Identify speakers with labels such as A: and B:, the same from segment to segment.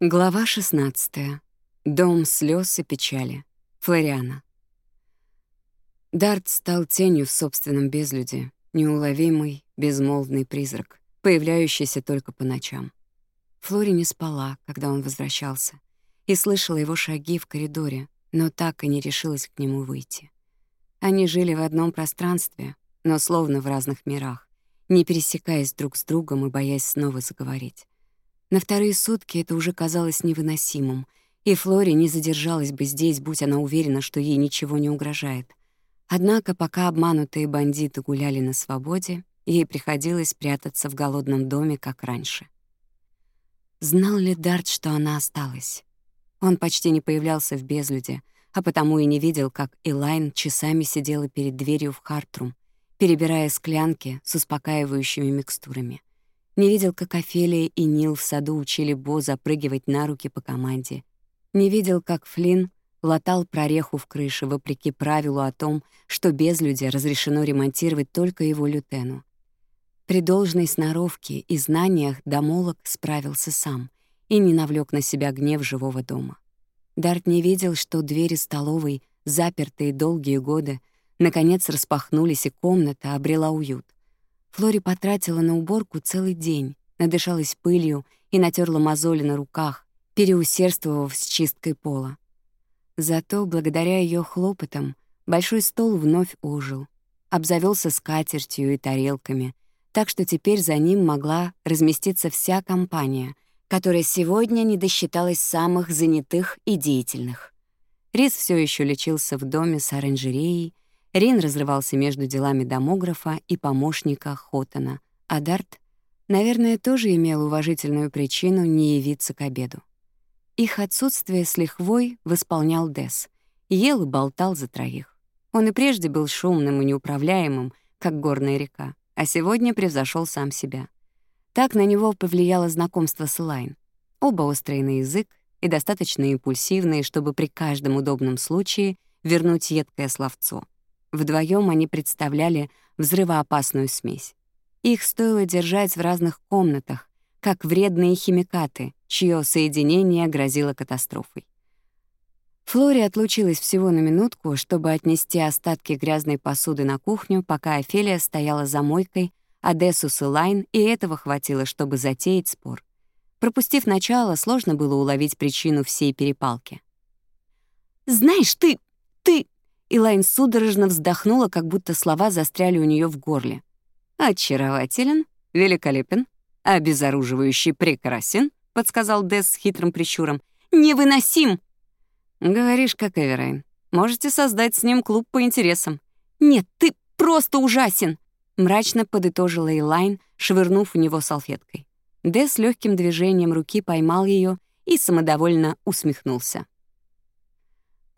A: Глава 16. Дом слез и печали. Флориана. Дарт стал тенью в собственном безлюде, неуловимый, безмолвный призрак, появляющийся только по ночам. Флори не спала, когда он возвращался, и слышала его шаги в коридоре, но так и не решилась к нему выйти. Они жили в одном пространстве, но словно в разных мирах, не пересекаясь друг с другом и боясь снова заговорить. На вторые сутки это уже казалось невыносимым, и Флори не задержалась бы здесь, будь она уверена, что ей ничего не угрожает. Однако, пока обманутые бандиты гуляли на свободе, ей приходилось прятаться в голодном доме, как раньше. Знал ли Дарт, что она осталась? Он почти не появлялся в безлюде, а потому и не видел, как Элайн часами сидела перед дверью в Хартрум, перебирая склянки с успокаивающими микстурами — не видел, как Офелия и Нил в саду учили Бо запрыгивать на руки по команде. Не видел, как Флинн латал прореху в крыше, вопреки правилу о том, что без люди разрешено ремонтировать только его лютену. При должной сноровке и знаниях домолог справился сам и не навлек на себя гнев живого дома. Дарт не видел, что двери столовой, запертые долгие годы, наконец распахнулись, и комната обрела уют. Флори потратила на уборку целый день, надышалась пылью и натерла мозоли на руках, переусердствовав с чисткой пола. Зато, благодаря ее хлопотам, большой стол вновь ужил, обзавелся скатертью и тарелками, так что теперь за ним могла разместиться вся компания, которая сегодня не досчиталась самых занятых и деятельных. Рис все еще лечился в доме с оранжереей, Рин разрывался между делами домографа и помощника Хотана, а Дарт, наверное, тоже имел уважительную причину не явиться к обеду. Их отсутствие с лихвой восполнял Дес, ел и болтал за троих. Он и прежде был шумным и неуправляемым, как горная река, а сегодня превзошел сам себя. Так на него повлияло знакомство с Лайн. Оба острые на язык и достаточно импульсивные, чтобы при каждом удобном случае вернуть едкое словцо — Вдвоем они представляли взрывоопасную смесь. Их стоило держать в разных комнатах, как вредные химикаты, чье соединение грозило катастрофой. Флори отлучилась всего на минутку, чтобы отнести остатки грязной посуды на кухню, пока Офелия стояла за мойкой, а Десус и Лайн, и этого хватило, чтобы затеять спор. Пропустив начало, сложно было уловить причину всей перепалки. «Знаешь, ты... ты...» Илайн судорожно вздохнула, как будто слова застряли у нее в горле. «Очарователен, великолепен, обезоруживающий прекрасен», — подсказал Десс с хитрым прищуром. «Невыносим!» «Говоришь, как Эверайн. Можете создать с ним клуб по интересам». «Нет, ты просто ужасен!» — мрачно подытожила Элайн, швырнув у него салфеткой. Дэ легким движением руки поймал ее и самодовольно усмехнулся.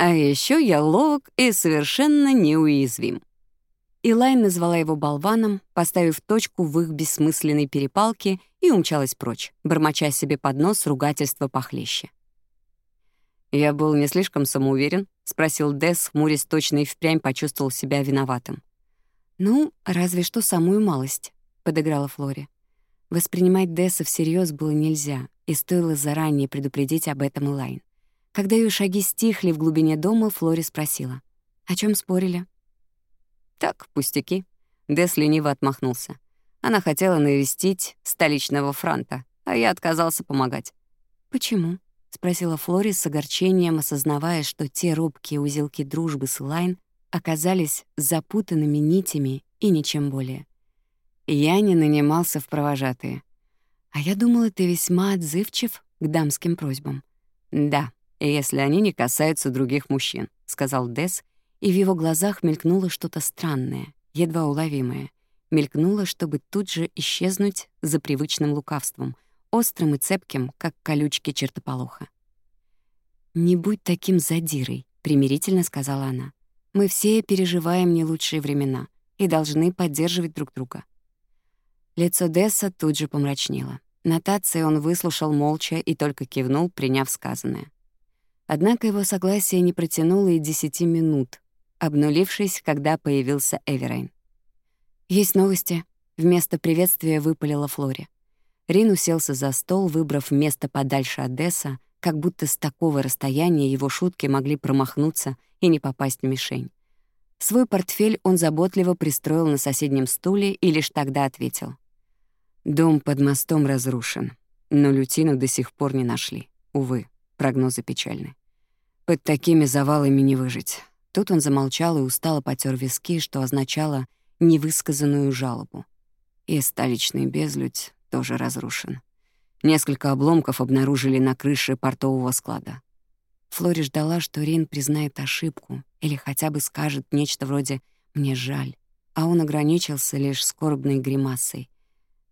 A: А еще я ловок и совершенно неуязвим». Илайн назвала его болваном, поставив точку в их бессмысленной перепалке и умчалась прочь, бормоча себе под нос ругательства похлеще. «Я был не слишком самоуверен?» — спросил Дес, хмурясь точно и впрямь почувствовал себя виноватым. «Ну, разве что самую малость», — подыграла Флори. Воспринимать Десса всерьез было нельзя, и стоило заранее предупредить об этом Элайн. Когда ее шаги стихли в глубине дома, Флори спросила. «А «О чем спорили?» «Так, пустяки». Десс лениво отмахнулся. Она хотела навестить столичного франта, а я отказался помогать. «Почему?» — спросила Флори с огорчением, осознавая, что те робкие узелки дружбы с Лайн оказались запутанными нитями и ничем более. Я не нанимался в провожатые. А я думала, ты весьма отзывчив к дамским просьбам. Да, и если они не касаются других мужчин», — сказал Дес, и в его глазах мелькнуло что-то странное, едва уловимое. Мелькнуло, чтобы тут же исчезнуть за привычным лукавством, острым и цепким, как колючки чертополоха. «Не будь таким задирой», — примирительно сказала она. «Мы все переживаем не лучшие времена и должны поддерживать друг друга». Лицо Десса тут же помрачнело. Нотации он выслушал молча и только кивнул, приняв сказанное. Однако его согласие не протянуло и десяти минут, обнулившись, когда появился Эверайн. «Есть новости», — вместо приветствия выпалила Флори. Рин уселся за стол, выбрав место подальше от Десса, как будто с такого расстояния его шутки могли промахнуться и не попасть в мишень. Свой портфель он заботливо пристроил на соседнем стуле и лишь тогда ответил. «Дом под мостом разрушен, но Лютину до сих пор не нашли. Увы, прогнозы печальны. Под такими завалами не выжить. Тут он замолчал и устало потер виски, что означало невысказанную жалобу. И столичный безлюдь тоже разрушен. Несколько обломков обнаружили на крыше портового склада. Флори ждала, что Рин признает ошибку или хотя бы скажет нечто вроде «мне жаль», а он ограничился лишь скорбной гримасой.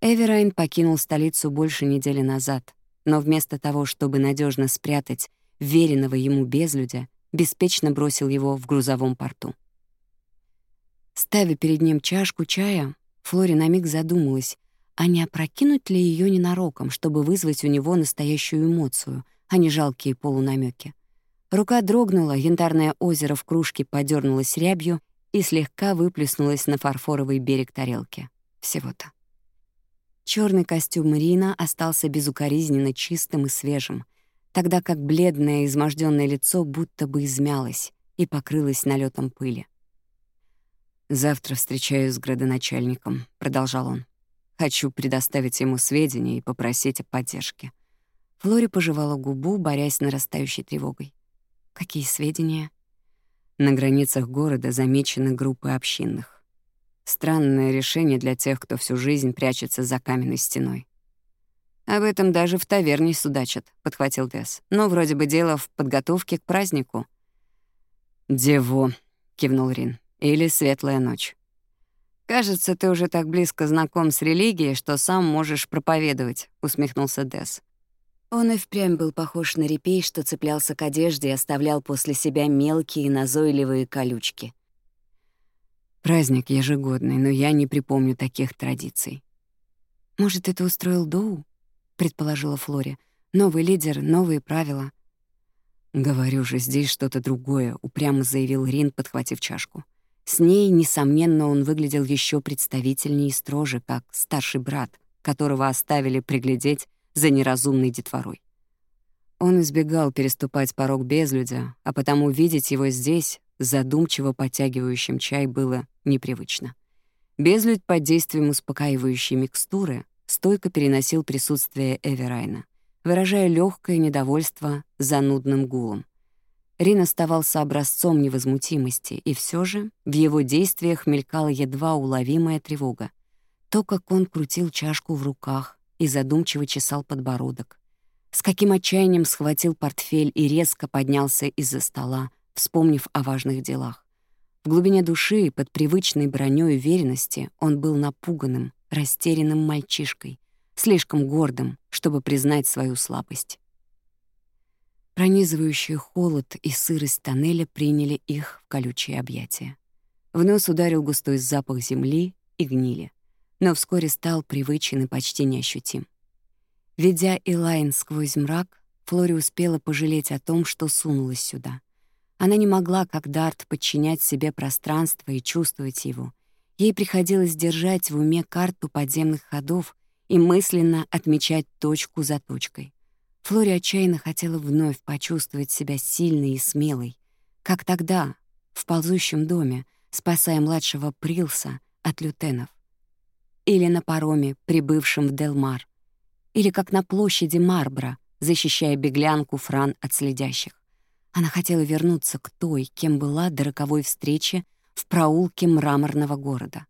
A: Эверайн покинул столицу больше недели назад, но вместо того, чтобы надежно спрятать веренного ему безлюдя, беспечно бросил его в грузовом порту. Ставя перед ним чашку чая, Флори на миг задумалась, а не опрокинуть ли ее ненароком, чтобы вызвать у него настоящую эмоцию, а не жалкие полунамеки. Рука дрогнула, янтарное озеро в кружке подернулось рябью и слегка выплеснулось на фарфоровый берег тарелки. Всего-то. Черный костюм Рина остался безукоризненно чистым и свежим — тогда как бледное изможденное лицо будто бы измялось и покрылось налетом пыли. «Завтра встречаюсь с градоначальником», — продолжал он. «Хочу предоставить ему сведения и попросить о поддержке». Флори пожевала губу, борясь с нарастающей тревогой. «Какие сведения?» На границах города замечены группы общинных. Странное решение для тех, кто всю жизнь прячется за каменной стеной. «Об этом даже в таверне судачат», — подхватил Тесс. «Но вроде бы дело в подготовке к празднику». «Дево», — кивнул Рин. «Или светлая ночь». «Кажется, ты уже так близко знаком с религией, что сам можешь проповедовать», — усмехнулся Десс. Он и впрямь был похож на репей, что цеплялся к одежде и оставлял после себя мелкие и назойливые колючки. «Праздник ежегодный, но я не припомню таких традиций». «Может, это устроил Доу?» предположила Флори. Новый лидер, новые правила. Говорю же, здесь что-то другое, упрямо заявил Рин, подхватив чашку. С ней, несомненно, он выглядел еще представительнее и строже, как старший брат, которого оставили приглядеть за неразумной детворой. Он избегал переступать порог безлюдя, а потому видеть его здесь, задумчиво подтягивающим чай, было непривычно. Безлюдь под действием успокаивающей микстуры стойко переносил присутствие Эверайна, выражая легкое недовольство за нудным гулом. Рин оставался образцом невозмутимости, и все же в его действиях мелькала едва уловимая тревога. То, как он крутил чашку в руках и задумчиво чесал подбородок. С каким отчаянием схватил портфель и резко поднялся из-за стола, вспомнив о важных делах. В глубине души, под привычной броней уверенности, он был напуганным, растерянным мальчишкой, слишком гордым, чтобы признать свою слабость. Пронизывающий холод и сырость тоннеля приняли их в колючие объятия. В нос ударил густой запах земли и гнили, но вскоре стал привычен и почти неощутим. Ведя Элайн сквозь мрак, Флори успела пожалеть о том, что сунулась сюда. Она не могла, как Дарт, подчинять себе пространство и чувствовать его, Ей приходилось держать в уме карту подземных ходов и мысленно отмечать точку за точкой. Флори отчаянно хотела вновь почувствовать себя сильной и смелой, как тогда, в ползущем доме, спасая младшего Прилса от лютенов. Или на пароме, прибывшем в Делмар. Или как на площади Марбра, защищая беглянку Фран от следящих. Она хотела вернуться к той, кем была до роковой встречи в проулке мраморного города.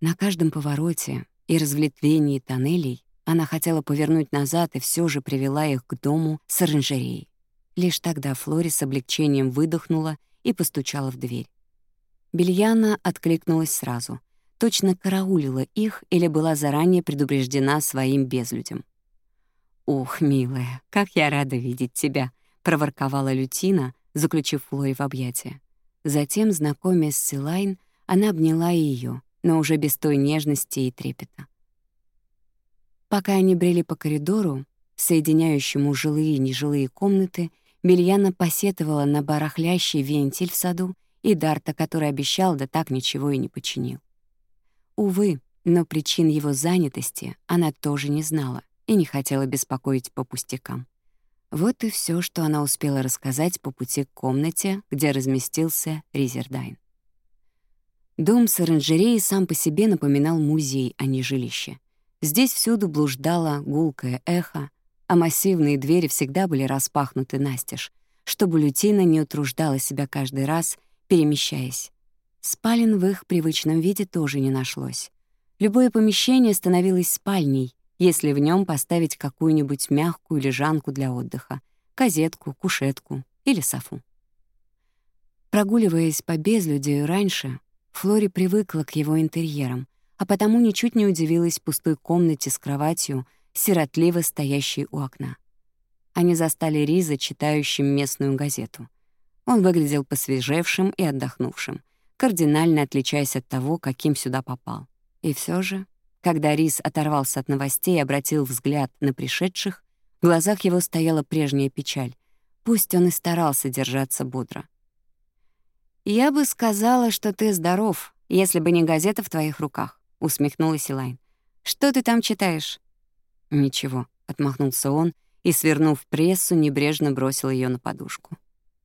A: На каждом повороте и разветвлении тоннелей она хотела повернуть назад и все же привела их к дому с оранжереей. Лишь тогда Флори с облегчением выдохнула и постучала в дверь. Бельяна откликнулась сразу. Точно караулила их или была заранее предупреждена своим безлюдем. «Ух, милая, как я рада видеть тебя!» — проворковала Лютина, заключив Флори в объятия. Затем знакомясь с Силайн, она обняла ее, но уже без той нежности и трепета. Пока они брели по коридору, соединяющему жилые и нежилые комнаты, Бельяна посетовала на барахлящий вентиль в саду и Дарта, который обещал, да так ничего и не починил. Увы, но причин его занятости она тоже не знала и не хотела беспокоить по пустякам. Вот и все, что она успела рассказать по пути к комнате, где разместился Ризердайн. Дом с оранжереей сам по себе напоминал музей, а не жилище. Здесь всюду блуждало гулкое эхо, а массивные двери всегда были распахнуты настежь, чтобы Лютина не утруждала себя каждый раз, перемещаясь. Спален в их привычном виде тоже не нашлось. Любое помещение становилось спальней, если в нем поставить какую-нибудь мягкую лежанку для отдыха, козетку, кушетку или софу. Прогуливаясь по безлюдию раньше, Флори привыкла к его интерьерам, а потому ничуть не удивилась пустой комнате с кроватью, сиротливо стоящей у окна. Они застали Риза, читающим местную газету. Он выглядел посвежевшим и отдохнувшим, кардинально отличаясь от того, каким сюда попал. И все же когда Рис оторвался от новостей и обратил взгляд на пришедших, в глазах его стояла прежняя печаль. Пусть он и старался держаться бодро. «Я бы сказала, что ты здоров, если бы не газета в твоих руках», — усмехнулась Элайн. «Что ты там читаешь?» «Ничего», — отмахнулся он и, свернув прессу, небрежно бросил ее на подушку.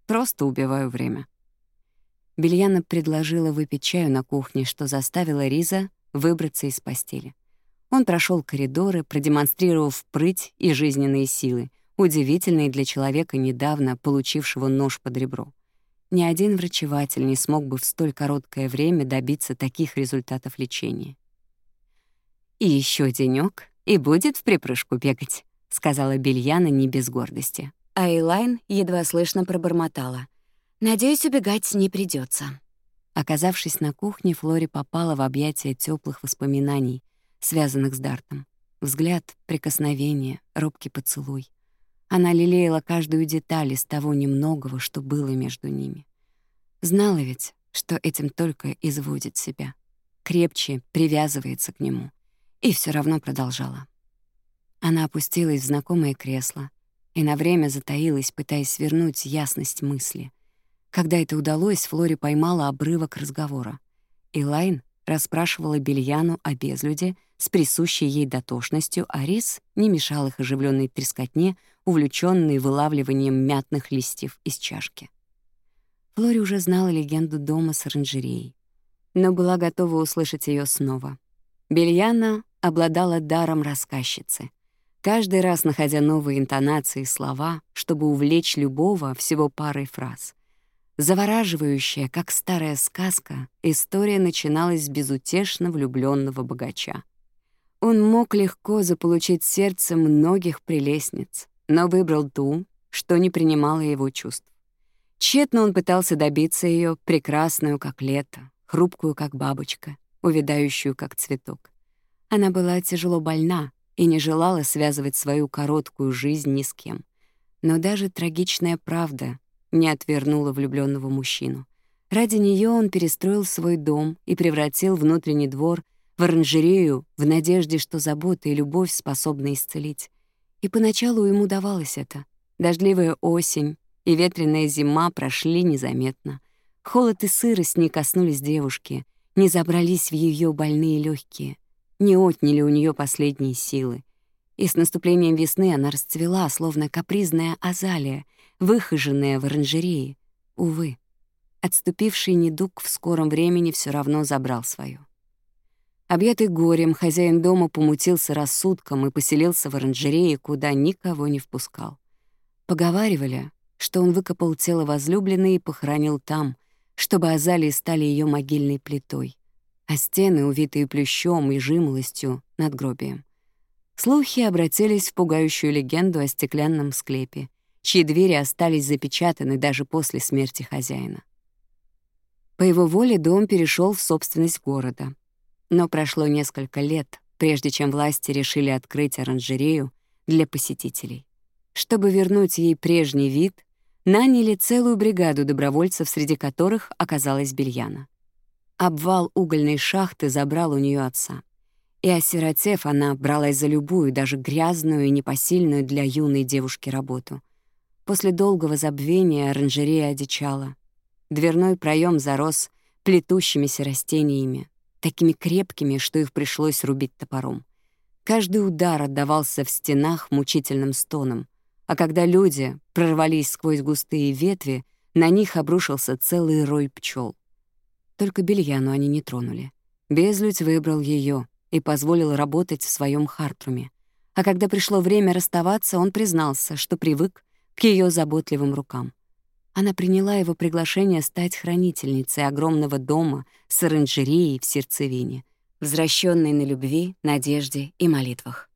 A: «Просто убиваю время». Бельяна предложила выпить чаю на кухне, что заставило Риза выбраться из постели. Он прошел коридоры, продемонстрировав прыть и жизненные силы, удивительные для человека, недавно получившего нож под ребро. Ни один врачеватель не смог бы в столь короткое время добиться таких результатов лечения. «И еще денёк, и будет в припрыжку бегать», — сказала Бельяна не без гордости. А Айлайн едва слышно пробормотала. «Надеюсь, убегать не придется оказавшись на кухне, Флори попала в объятия теплых воспоминаний, связанных с Дартом. Взгляд, прикосновение, робкий поцелуй. Она лелеяла каждую деталь из того немногого, что было между ними. Знала ведь, что этим только изводит себя. Крепче привязывается к нему. И все равно продолжала. Она опустилась в знакомое кресло и на время затаилась, пытаясь вернуть ясность мысли — когда это удалось, Флори поймала обрывок разговора. Элайн расспрашивала Бельяну о безлюде с присущей ей дотошностью, а рис не мешал их оживленной трескотне, увлечённой вылавливанием мятных листьев из чашки. Флори уже знала легенду дома с оранжереей, но была готова услышать ее снова. Бельяна обладала даром рассказчицы. Каждый раз находя новые интонации и слова, чтобы увлечь любого всего парой фраз. Завораживающая, как старая сказка, история начиналась с безутешно влюбленного богача. Он мог легко заполучить сердце многих прелестниц, но выбрал ту, что не принимала его чувств. Тщетно он пытался добиться ее прекрасную, как лето, хрупкую, как бабочка, увядающую, как цветок. Она была тяжело больна и не желала связывать свою короткую жизнь ни с кем. Но даже трагичная правда не отвернула влюбленного мужчину. Ради нее он перестроил свой дом и превратил внутренний двор в оранжерею в надежде, что забота и любовь способны исцелить. И поначалу ему давалось это. Дождливая осень и ветреная зима прошли незаметно. Холод и сырость не коснулись девушки, не забрались в ее больные легкие, не отняли у нее последние силы. И с наступлением весны она расцвела, словно капризная азалия — выхоженная в оранжерее. Увы, отступивший недуг в скором времени все равно забрал свою. Объятый горем, хозяин дома помутился рассудком и поселился в оранжерее, куда никого не впускал. Поговаривали, что он выкопал тело возлюбленной и похоронил там, чтобы азалии стали ее могильной плитой, а стены, увитые плющом и жимолостью, надгробием. Слухи обратились в пугающую легенду о стеклянном склепе, чьи двери остались запечатаны даже после смерти хозяина. По его воле дом перешел в собственность города. Но прошло несколько лет, прежде чем власти решили открыть оранжерею для посетителей. Чтобы вернуть ей прежний вид, наняли целую бригаду добровольцев, среди которых оказалась Бельяна. Обвал угольной шахты забрал у нее отца. И осиротев, она бралась за любую, даже грязную и непосильную для юной девушки работу. После долгого забвения оранжерея одичала. Дверной проем зарос плетущимися растениями, такими крепкими, что их пришлось рубить топором. Каждый удар отдавался в стенах мучительным стоном, а когда люди прорвались сквозь густые ветви, на них обрушился целый рой пчел. Только Бельяну они не тронули. Безлюдь выбрал ее и позволил работать в своем хартруме. А когда пришло время расставаться, он признался, что привык к ее заботливым рукам. Она приняла его приглашение стать хранительницей огромного дома с оранжереей в сердцевине, возвращенной на любви, надежде и молитвах.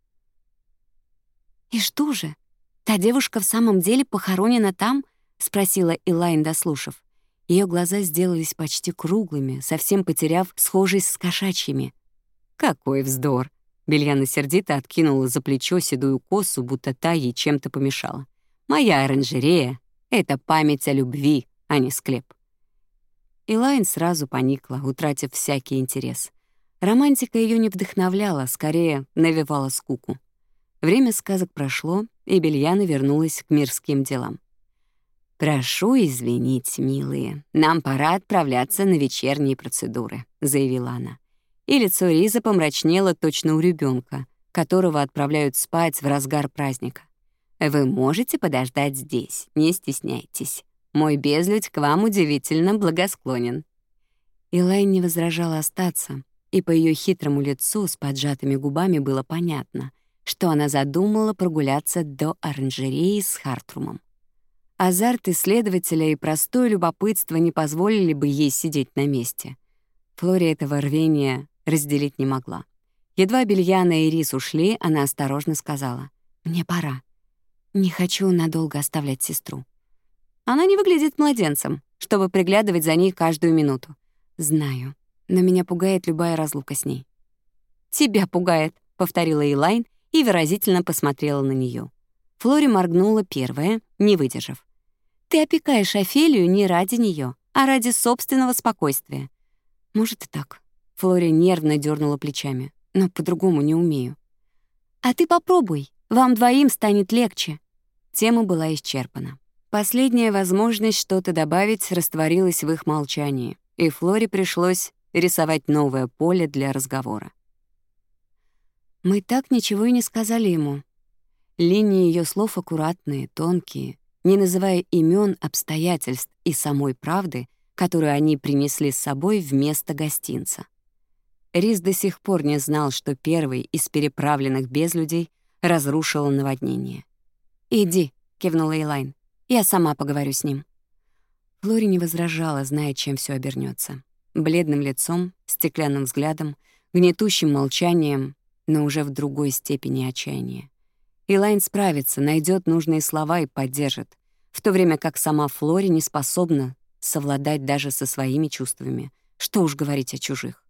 B: «И что же? Та девушка в самом деле похоронена там?» — спросила Элайн, дослушав. Ее глаза сделались почти круглыми, совсем потеряв схожесть с кошачьими.
A: «Какой вздор!» — Бельяна сердито откинула за плечо седую косу, будто та ей чем-то помешала. Моя оранжерея — это память о любви, а не склеп». Илайн сразу поникла, утратив всякий интерес. Романтика ее не вдохновляла, скорее навевала скуку. Время сказок прошло, и Бельяна вернулась к мирским делам. «Прошу извинить, милые, нам пора отправляться на вечерние процедуры», — заявила она. И лицо Риза помрачнело точно у ребенка, которого отправляют спать в разгар праздника. Э, вы можете подождать здесь, не стесняйтесь. Мой безлюдь к вам удивительно благосклонен». Элайн не возражала остаться, и по ее хитрому лицу с поджатыми губами было понятно, что она задумала прогуляться до оранжереи с Хартрумом. Азарт исследователя и простое любопытство не позволили бы ей сидеть на месте. Флори этого рвения разделить не могла. Едва Бельяна и Рис ушли, она осторожно сказала, «Мне пора. Не хочу надолго оставлять сестру. Она не выглядит младенцем, чтобы приглядывать за ней каждую минуту. Знаю, но меня пугает любая разлука с ней. «Тебя пугает», — повторила Элайн и выразительно посмотрела на нее. Флори моргнула первая, не выдержав. «Ты опекаешь Офелию не ради нее, а ради собственного спокойствия». «Может, и так». Флори нервно дернула плечами. «Но по-другому не умею». «А ты попробуй. Вам двоим станет легче». Тема была исчерпана. Последняя возможность что-то добавить растворилась в их молчании, и Флоре пришлось рисовать новое поле для разговора. Мы так ничего и не сказали ему. Линии ее слов аккуратные, тонкие, не называя имен, обстоятельств и самой правды, которую они принесли с собой вместо гостинца. Рис до сих пор не знал, что первый из переправленных без людей — разрушило наводнение. «Иди», — кивнула Элайн. «Я сама поговорю с ним». Флори не возражала, зная, чем все обернется. Бледным лицом, стеклянным взглядом, гнетущим молчанием, но уже в другой степени отчаяния. Элайн справится, найдет нужные слова и поддержит, в то время как сама Флори не способна совладать даже со своими чувствами, что уж говорить о чужих.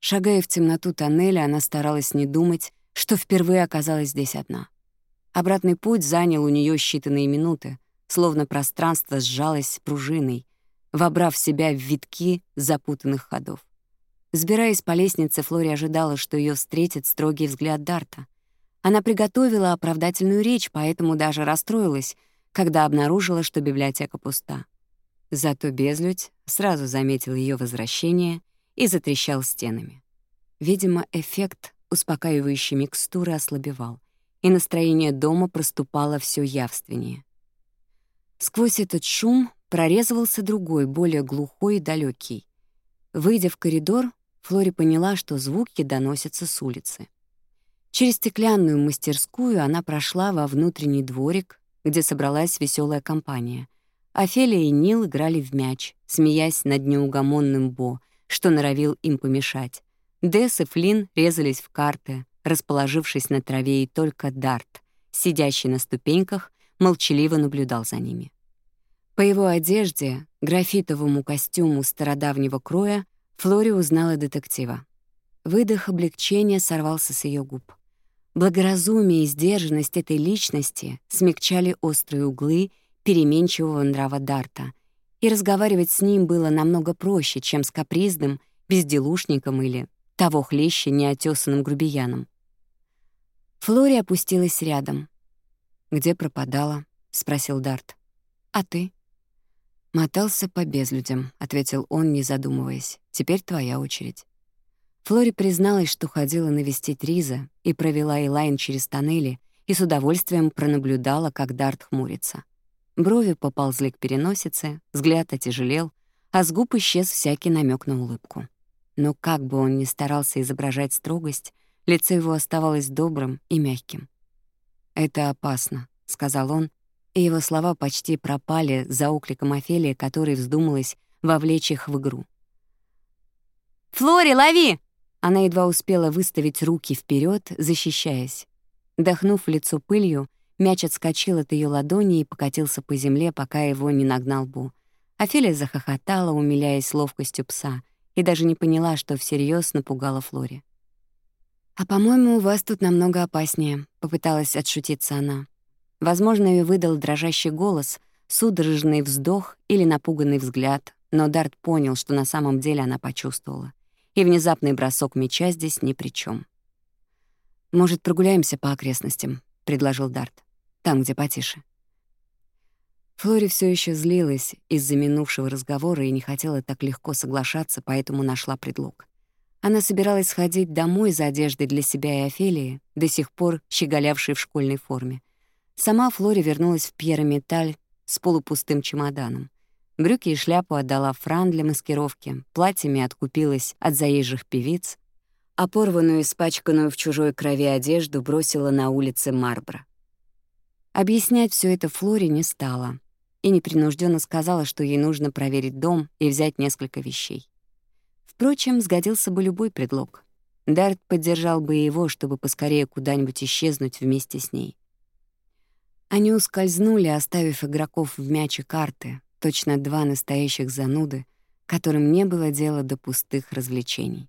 A: Шагая в темноту тоннеля, она старалась не думать, что впервые оказалась здесь одна. Обратный путь занял у нее считанные минуты, словно пространство сжалось пружиной, вобрав в себя в витки запутанных ходов. Сбираясь по лестнице, Флори ожидала, что ее встретит строгий взгляд Дарта. Она приготовила оправдательную речь, поэтому даже расстроилась, когда обнаружила, что библиотека пуста. Зато безлюдь сразу заметил ее возвращение и затрещал стенами. Видимо, эффект успокаивающей микстуры ослабевал, и настроение дома проступало все явственнее. Сквозь этот шум прорезывался другой, более глухой и далекий. Выйдя в коридор, Флори поняла, что звуки доносятся с улицы. Через стеклянную мастерскую она прошла во внутренний дворик, где собралась веселая компания. Офелия и Нил играли в мяч, смеясь над неугомонным Бо, что норовил им помешать. Дэс и Флин резались в карты, расположившись на траве, и только Дарт, сидящий на ступеньках, молчаливо наблюдал за ними. По его одежде, графитовому костюму стародавнего кроя, Флори узнала детектива. Выдох облегчения сорвался с ее губ. Благоразумие и сдержанность этой личности смягчали острые углы переменчивого нрава Дарта, и разговаривать с ним было намного проще, чем с капризным, безделушником или того хлеще неотесанным грубияном. Флори опустилась рядом. «Где пропадала?» — спросил Дарт. «А ты?» «Мотался по безлюдям», — ответил он, не задумываясь. «Теперь твоя очередь». Флори призналась, что ходила навестить Риза и провела Элайн через тоннели и с удовольствием пронаблюдала, как Дарт хмурится. Брови поползли к переносице, взгляд отяжелел, а с губ исчез всякий намек на улыбку. Но как бы он ни старался изображать строгость, лицо его оставалось добрым и мягким. «Это опасно», — сказал он, и его слова почти пропали за окликом Офелии, которая вздумалась вовлечь их в игру.
B: «Флори, лови!»
A: Она едва успела выставить руки вперед, защищаясь. Дохнув лицо пылью, мяч отскочил от ее ладони и покатился по земле, пока его не нагнал Бу. Офелия захохотала, умиляясь ловкостью пса — и даже не поняла, что всерьёз напугала Флори. «А, по-моему, у вас тут намного опаснее», — попыталась отшутиться она. Возможно, ее выдал дрожащий голос, судорожный вздох или напуганный взгляд, но Дарт понял, что на самом деле она почувствовала. И внезапный бросок меча здесь ни при чем. «Может, прогуляемся по окрестностям?» — предложил Дарт. «Там, где потише». Флори все еще злилась из-за минувшего разговора и не хотела так легко соглашаться, поэтому нашла предлог. Она собиралась сходить домой за одеждой для себя и Офелии, до сих пор щеголявшей в школьной форме. Сама Флори вернулась в Пьерометаль с полупустым чемоданом. Брюки и шляпу отдала Фран для маскировки, платьями откупилась от заезжих певиц, а порванную, испачканную в чужой крови одежду бросила на улице Марбра. Объяснять все это Флори не стала — и непринужденно сказала, что ей нужно проверить дом и взять несколько вещей. Впрочем, сгодился бы любой предлог. Дарт поддержал бы его, чтобы поскорее куда-нибудь исчезнуть вместе с ней. Они ускользнули, оставив игроков в мяче карты, точно два настоящих зануды, которым не было дела до пустых развлечений.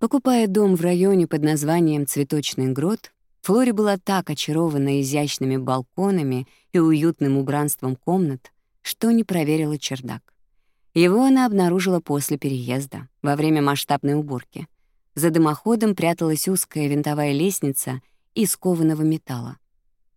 A: Покупая дом в районе под названием «Цветочный грот», Флори была так очарована изящными балконами и уютным убранством комнат, что не проверила чердак. Его она обнаружила после переезда, во время масштабной уборки. За дымоходом пряталась узкая винтовая лестница из кованого металла.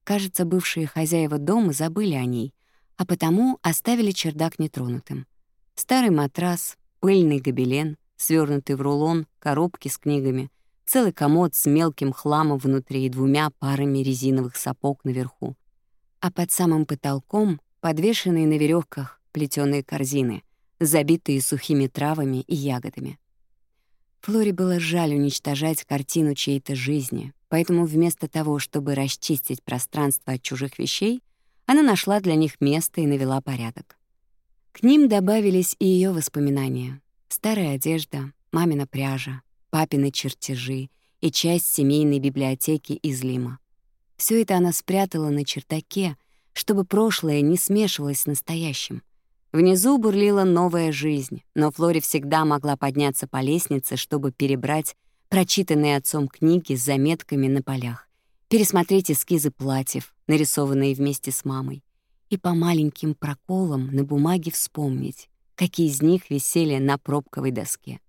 A: Кажется, бывшие хозяева дома забыли о ней, а потому оставили чердак нетронутым. Старый матрас, пыльный гобелен, свернутый в рулон, коробки с книгами — Целый комод с мелким хламом внутри и двумя парами резиновых сапог наверху. А под самым потолком подвешенные на веревках плетеные корзины, забитые сухими травами и ягодами. Флоре было жаль уничтожать картину чьей-то жизни, поэтому вместо того, чтобы расчистить пространство от чужих вещей, она нашла для них место и навела порядок. К ним добавились и ее воспоминания. Старая одежда, мамина пряжа, папины чертежи и часть семейной библиотеки из Лима. Все это она спрятала на чертаке, чтобы прошлое не смешивалось с настоящим. Внизу бурлила новая жизнь, но Флори всегда могла подняться по лестнице, чтобы перебрать прочитанные отцом книги с заметками на полях, пересмотреть эскизы платьев, нарисованные вместе с мамой, и по маленьким проколам на бумаге вспомнить, какие из них висели на пробковой доске.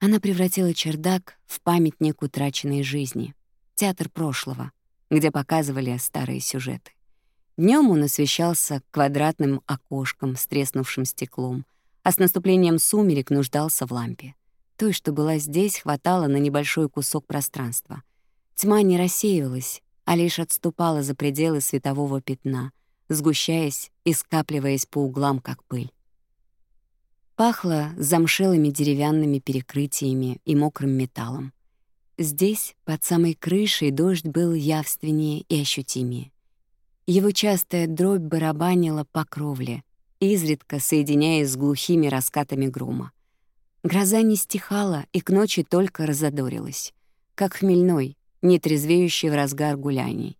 A: Она превратила чердак в памятник утраченной жизни, театр прошлого, где показывали старые сюжеты. Днем он освещался квадратным окошком с треснувшим стеклом, а с наступлением сумерек нуждался в лампе. Той, что была здесь, хватало на небольшой кусок пространства. Тьма не рассеивалась, а лишь отступала за пределы светового пятна, сгущаясь и скапливаясь по углам, как пыль. Пахло замшелыми деревянными перекрытиями и мокрым металлом. Здесь, под самой крышей, дождь был явственнее и ощутимее. Его частая дробь барабанила по кровле, изредка соединяясь с глухими раскатами грома. Гроза не стихала и к ночи только разодорилась, как хмельной, нетрезвеющий в разгар гуляний.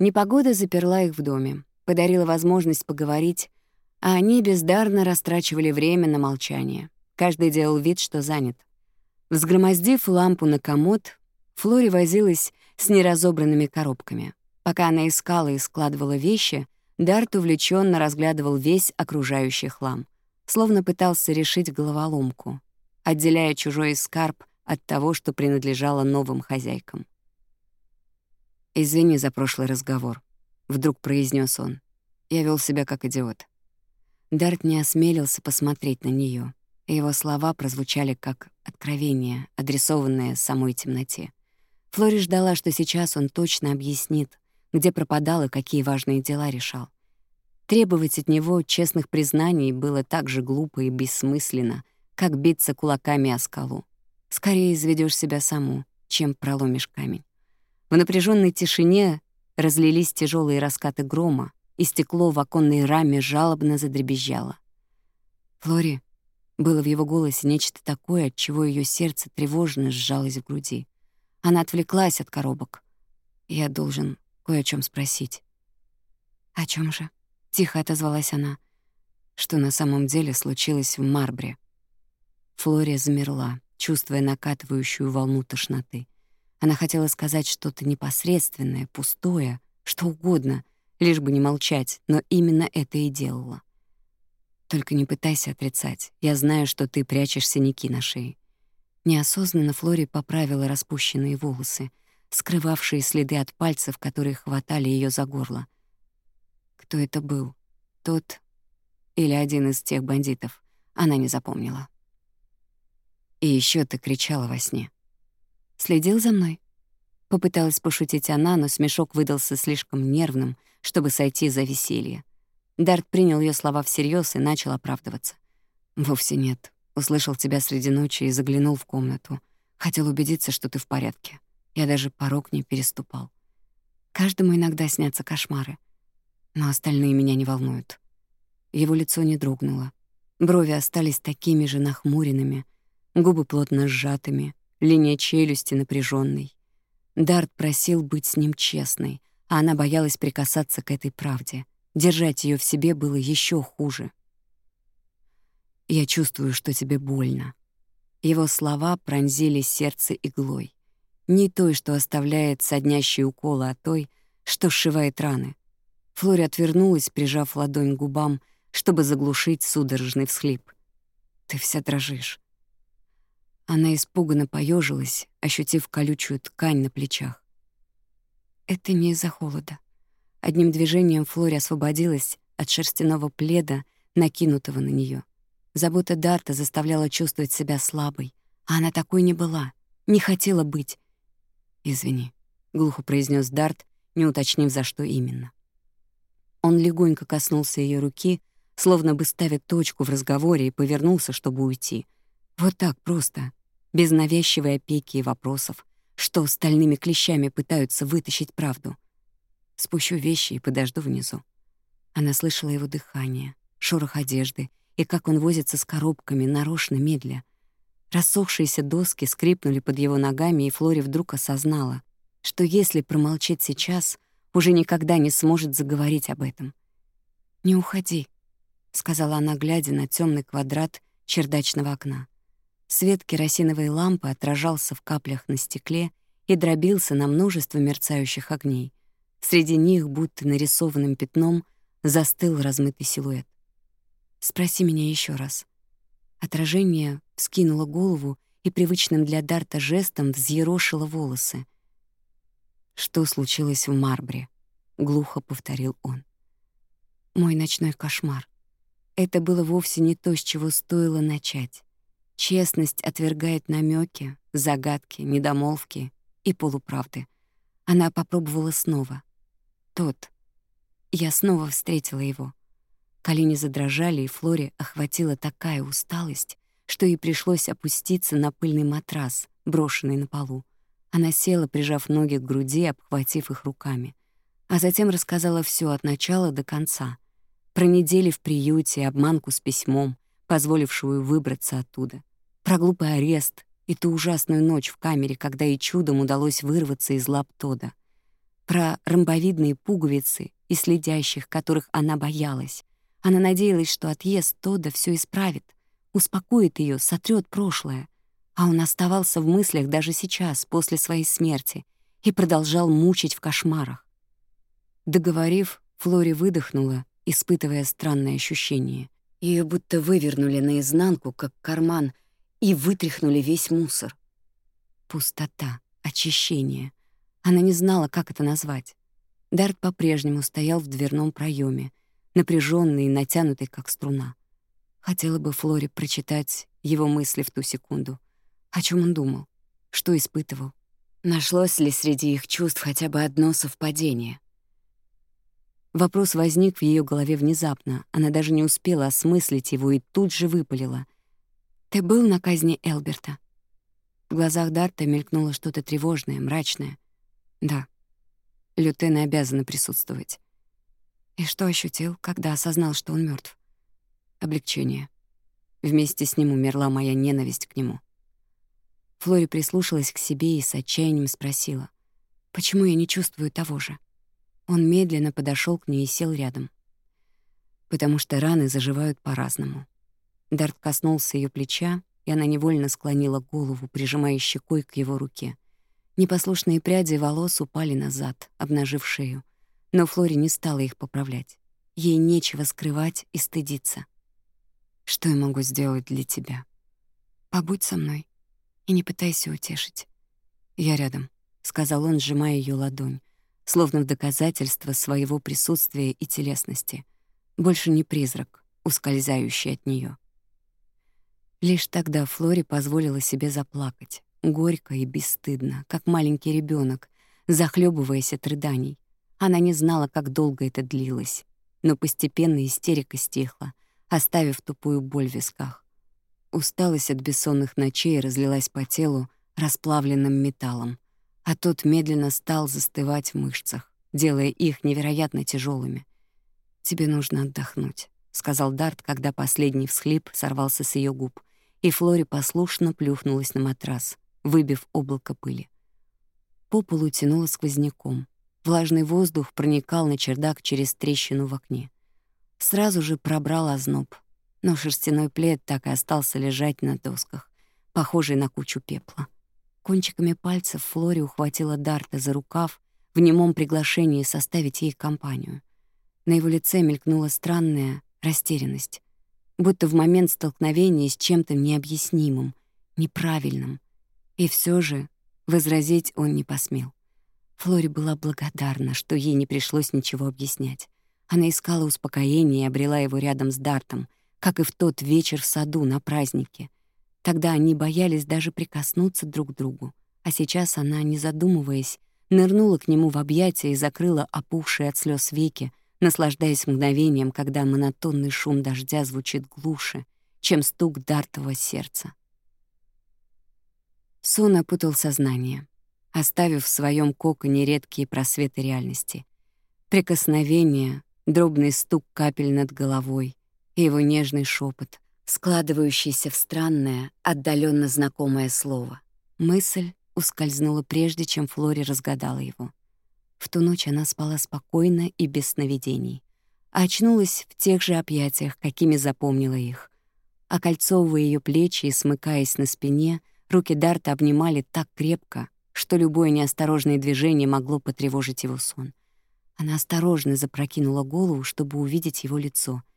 A: Непогода заперла их в доме, подарила возможность поговорить а они бездарно растрачивали время на молчание. Каждый делал вид, что занят. Взгромоздив лампу на комод, Флори возилась с неразобранными коробками. Пока она искала и складывала вещи, Дарт увлеченно разглядывал весь окружающий хлам, словно пытался решить головоломку, отделяя чужой скарб от того, что принадлежало новым хозяйкам. «Извини за прошлый разговор», — вдруг произнес он. «Я вел себя как идиот». Дарт не осмелился посмотреть на нее, его слова прозвучали как откровение, адресованное самой темноте. Флори ждала, что сейчас он точно объяснит, где пропадал и какие важные дела решал. Требовать от него честных признаний было так же глупо и бессмысленно, как биться кулаками о скалу. Скорее изведешь себя саму, чем проломишь камень. В напряженной тишине разлились тяжелые раскаты грома, и стекло в оконной раме жалобно задребезжало. «Флори», было в его голосе нечто такое, от чего ее сердце тревожно сжалось в груди. Она отвлеклась от коробок. «Я должен кое о чем спросить». «О чем же?» — тихо отозвалась она. «Что на самом деле случилось в Марбре?» Флори замерла, чувствуя накатывающую волну тошноты. Она хотела сказать что-то непосредственное, пустое, что угодно, лишь бы не молчать, но именно это и делала. Только не пытайся отрицать. Я знаю, что ты прячешь синяки на шее. Неосознанно Флори поправила распущенные волосы, скрывавшие следы от пальцев, которые хватали ее за горло. Кто это был? Тот или один из тех бандитов? Она не запомнила. И еще ты кричала во сне. Следил за мной? Попыталась пошутить она, но смешок выдался слишком нервным — чтобы сойти за веселье. Дарт принял ее слова всерьез и начал оправдываться. «Вовсе нет. Услышал тебя среди ночи и заглянул в комнату. Хотел убедиться, что ты в порядке. Я даже порог не переступал. Каждому иногда снятся кошмары. Но остальные меня не волнуют». Его лицо не дрогнуло. Брови остались такими же нахмуренными, губы плотно сжатыми, линия челюсти напряженной. Дарт просил быть с ним честной — а она боялась прикасаться к этой правде. Держать ее в себе было еще хуже. «Я чувствую, что тебе больно». Его слова пронзили сердце иглой. Не той, что оставляет соднящий уколы, а той, что сшивает раны. Флори отвернулась, прижав ладонь к губам, чтобы заглушить судорожный всхлип. «Ты вся дрожишь». Она испуганно поежилась, ощутив колючую ткань на плечах. Это не из-за холода. Одним движением Флори освободилась от шерстяного пледа, накинутого на нее. Забота Дарта заставляла чувствовать себя слабой. А она такой не была, не хотела быть. «Извини», — глухо произнес Дарт, не уточнив, за что именно. Он легонько коснулся ее руки, словно бы ставя точку в разговоре, и повернулся, чтобы уйти. Вот так просто, без навязчивой опеки и вопросов — что стальными клещами пытаются вытащить правду. Спущу вещи и подожду внизу. Она слышала его дыхание, шорох одежды и как он возится с коробками, нарочно медля. Рассохшиеся доски скрипнули под его ногами, и Флори вдруг осознала, что если промолчать сейчас, уже никогда не сможет заговорить об этом. «Не уходи», — сказала она, глядя на темный квадрат чердачного окна. Свет керосиновой лампы отражался в каплях на стекле и дробился на множество мерцающих огней. Среди них, будто нарисованным пятном, застыл размытый силуэт. «Спроси меня еще раз». Отражение вскинуло голову и привычным для Дарта жестом взъерошило волосы. «Что случилось в Марбре?» — глухо повторил он. «Мой ночной кошмар. Это было вовсе не то, с чего стоило начать. Честность отвергает намеки, загадки, недомолвки и полуправды. Она попробовала снова. Тот. Я снова встретила его. Колени задрожали, и Флоре охватила такая усталость, что ей пришлось опуститься на пыльный матрас, брошенный на полу. Она села, прижав ноги к груди, обхватив их руками. А затем рассказала все от начала до конца. Про недели в приюте, обманку с письмом, позволившую выбраться оттуда. Про глупый арест и ту ужасную ночь в камере, когда и чудом удалось вырваться из лап Тода. Про ромбовидные пуговицы и следящих, которых она боялась. Она надеялась, что отъезд Тода все исправит, успокоит ее, сотрет прошлое. А он оставался в мыслях даже сейчас, после своей смерти, и продолжал мучить в кошмарах. Договорив, Флори выдохнула, испытывая странное ощущение. Ее будто вывернули наизнанку, как карман, и вытряхнули весь мусор. Пустота, очищение. Она не знала, как это назвать. Дарт по-прежнему стоял в дверном проеме, напряженный и натянутый, как струна. Хотела бы Флоре прочитать его мысли в ту секунду. О чем он думал? Что испытывал? Нашлось ли среди их чувств хотя бы одно совпадение? Вопрос возник в ее голове внезапно. Она даже не успела осмыслить его и тут же выпалила. «Ты был на казни Элберта?» В глазах Дарта мелькнуло что-то тревожное, мрачное. «Да. "Лютены обязаны присутствовать». И что ощутил, когда осознал, что он мертв? Облегчение. Вместе с ним умерла моя ненависть к нему. Флори прислушалась к себе и с отчаянием спросила. «Почему я не чувствую того же?» Он медленно подошел к ней и сел рядом. Потому что раны заживают по-разному. Дарт коснулся ее плеча, и она невольно склонила голову, прижимая щекой к его руке. Непослушные пряди волос упали назад, обнажив шею. Но Флори не стала их поправлять. Ей нечего скрывать и стыдиться. «Что я могу сделать для тебя?» «Побудь со мной и не пытайся утешить». «Я рядом», — сказал он, сжимая ее ладонь словно в доказательство своего присутствия и телесности. Больше не призрак, ускользающий от нее. Лишь тогда Флори позволила себе заплакать, горько и бесстыдно, как маленький ребенок, захлебываясь от рыданий. Она не знала, как долго это длилось, но постепенно истерика стихла, оставив тупую боль в висках. Усталость от бессонных ночей разлилась по телу расплавленным металлом а тот медленно стал застывать в мышцах, делая их невероятно тяжелыми. «Тебе нужно отдохнуть», — сказал Дарт, когда последний всхлип сорвался с ее губ, и Флори послушно плюхнулась на матрас, выбив облако пыли. По полу тянуло сквозняком. Влажный воздух проникал на чердак через трещину в окне. Сразу же пробрал озноб, но шерстяной плед так и остался лежать на досках, похожий на кучу пепла. Кончиками пальцев Флори ухватила Дарта за рукав в немом приглашении составить ей компанию. На его лице мелькнула странная растерянность, будто в момент столкновения с чем-то необъяснимым, неправильным. И все же возразить он не посмел. Флори была благодарна, что ей не пришлось ничего объяснять. Она искала успокоения и обрела его рядом с Дартом, как и в тот вечер в саду на празднике — Тогда они боялись даже прикоснуться друг к другу. А сейчас она, не задумываясь, нырнула к нему в объятия и закрыла опухшие от слез веки, наслаждаясь мгновением, когда монотонный шум дождя звучит глуше, чем стук дартового сердца. Сон опутал сознание, оставив в своем коконе редкие просветы реальности. Прикосновение, дробный стук капель над головой и его нежный шепот, складывающееся в странное, отдаленно знакомое слово. Мысль ускользнула прежде, чем Флори разгадала его. В ту ночь она спала спокойно и без сновидений, а очнулась в тех же объятиях, какими запомнила их. Окольцовывая ее плечи и смыкаясь на спине, руки Дарта обнимали так крепко, что любое неосторожное движение могло потревожить его сон. Она осторожно запрокинула голову, чтобы увидеть его лицо —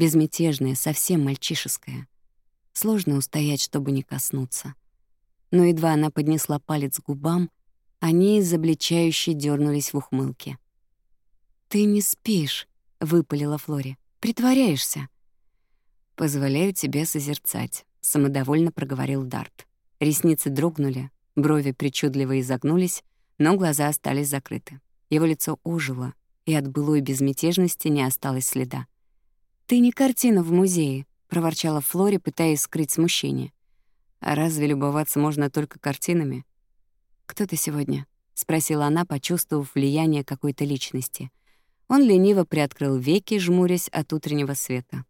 A: Безмятежная, совсем мальчишеская. Сложно устоять, чтобы не коснуться. Но едва она поднесла палец к губам, они изобличающе дернулись в ухмылке. «Ты не спишь», — выпалила Флори. «Притворяешься». «Позволяю тебе созерцать», — самодовольно проговорил Дарт. Ресницы дрогнули, брови причудливо изогнулись, но глаза остались закрыты. Его лицо ожило, и от былой безмятежности не осталось следа. «Ты не картина в музее», — проворчала Флори, пытаясь скрыть смущение. «А разве любоваться можно только картинами?» «Кто ты сегодня?» — спросила она, почувствовав влияние какой-то личности. Он лениво приоткрыл веки, жмурясь от утреннего света.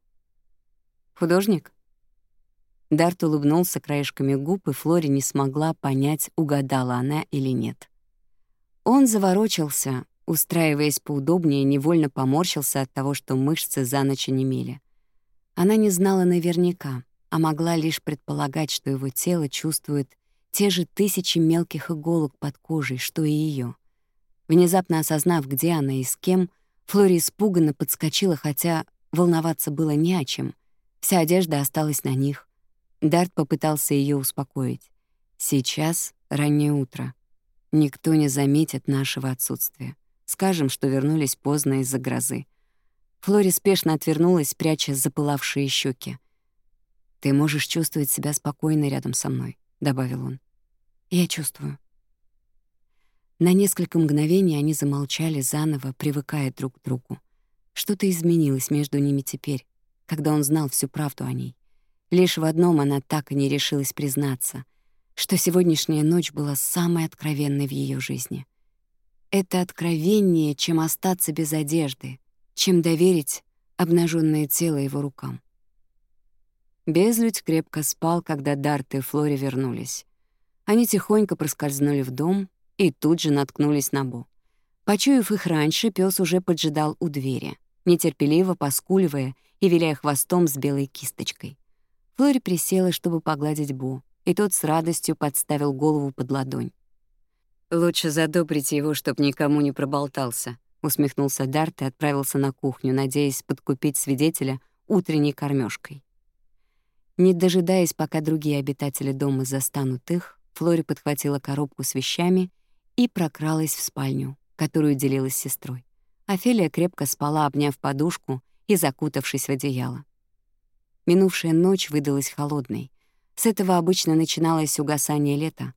A: «Художник?» Дарт улыбнулся краешками губ, и Флори не смогла понять, угадала она или нет. Он заворочился, Устраиваясь поудобнее, невольно поморщился от того, что мышцы за ночь онемели. Она не знала наверняка, а могла лишь предполагать, что его тело чувствует те же тысячи мелких иголок под кожей, что и ее. Внезапно осознав, где она и с кем, Флори испуганно подскочила, хотя волноваться было не о чем. Вся одежда осталась на них. Дарт попытался ее успокоить. «Сейчас раннее утро. Никто не заметит нашего отсутствия». Скажем, что вернулись поздно из-за грозы. Флори спешно отвернулась, пряча запылавшие щеки. «Ты можешь чувствовать себя спокойно рядом со мной», — добавил он. «Я чувствую». На несколько мгновений они замолчали заново, привыкая друг к другу. Что-то изменилось между ними теперь, когда он знал всю правду о ней. Лишь в одном она так и не решилась признаться, что сегодняшняя ночь была самой откровенной в ее жизни — это откровеннее, чем остаться без одежды, чем доверить обнаженное тело его рукам. Безлюдь крепко спал, когда Дарт и Флори вернулись. Они тихонько проскользнули в дом и тут же наткнулись на Бо. Почуяв их раньше, пес уже поджидал у двери, нетерпеливо поскуливая и виляя хвостом с белой кисточкой. Флори присела, чтобы погладить Бо, и тот с радостью подставил голову под ладонь. Лучше задобрить его, чтобы никому не проболтался, усмехнулся Дарт и отправился на кухню, надеясь подкупить свидетеля утренней кормежкой. Не дожидаясь, пока другие обитатели дома застанут их, Флори подхватила коробку с вещами и прокралась в спальню, которую делилась с сестрой. Офелия крепко спала, обняв подушку и закутавшись в одеяло. Минувшая ночь выдалась холодной. С этого обычно начиналось угасание лета,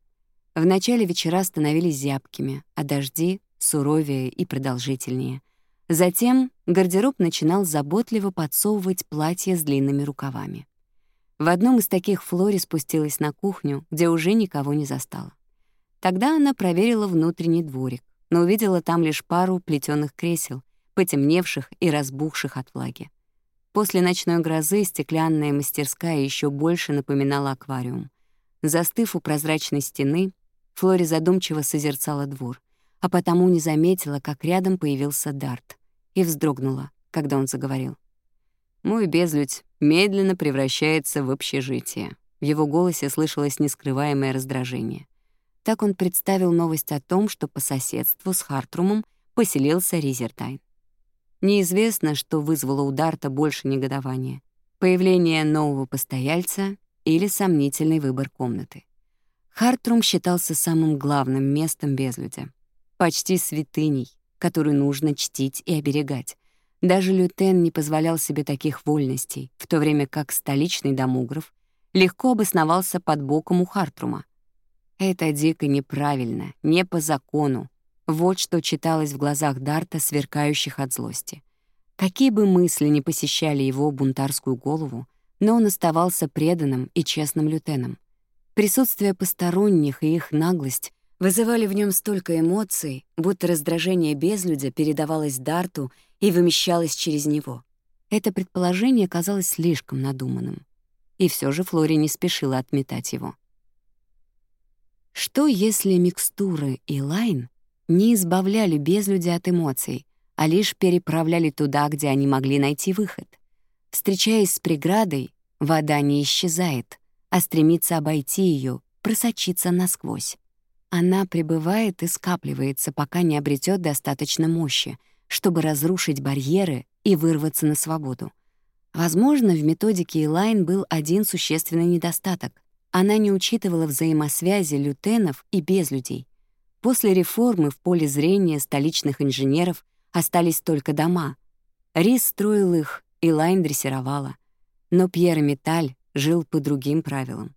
A: в начале вечера становились зябкими, а дожди — суровее и продолжительнее. Затем гардероб начинал заботливо подсовывать платье с длинными рукавами. В одном из таких Флори спустилась на кухню, где уже никого не застала. Тогда она проверила внутренний дворик, но увидела там лишь пару плетёных кресел, потемневших и разбухших от влаги. После ночной грозы стеклянная мастерская еще больше напоминала аквариум. Застыв у прозрачной стены, Флори задумчиво созерцала двор, а потому не заметила, как рядом появился Дарт, и вздрогнула, когда он заговорил. «Мой безлюдь медленно превращается в общежитие». В его голосе слышалось нескрываемое раздражение. Так он представил новость о том, что по соседству с Хартрумом поселился Ризертайн. Неизвестно, что вызвало у Дарта больше негодования — появление нового постояльца или сомнительный выбор комнаты. Хартрум считался самым главным местом Безлюдя, почти святыней, которую нужно чтить и оберегать. Даже Лютен не позволял себе таких вольностей, в то время как столичный домограф легко обосновался под боком у Хартрума. Это дико неправильно, не по закону. Вот что читалось в глазах Дарта, сверкающих от злости. Какие бы мысли не посещали его бунтарскую голову, но он оставался преданным и честным Лютеном. Присутствие посторонних и их наглость вызывали в нем столько эмоций, будто раздражение безлюдя передавалось Дарту и вымещалось через него. Это предположение казалось слишком надуманным. И все же Флори не спешила отметать его. Что если микстуры и лайн не избавляли безлюдя от эмоций, а лишь переправляли туда, где они могли найти выход? Встречаясь с преградой, вода не исчезает — а стремится обойти ее, просочиться насквозь. Она пребывает и скапливается, пока не обретет достаточно мощи, чтобы разрушить барьеры и вырваться на свободу. Возможно, в методике Элайн был один существенный недостаток. Она не учитывала взаимосвязи лютенов и безлюдей. После реформы в поле зрения столичных инженеров остались только дома. Рис строил их, Элайн дрессировала. Но Пьер Металь жил по другим правилам.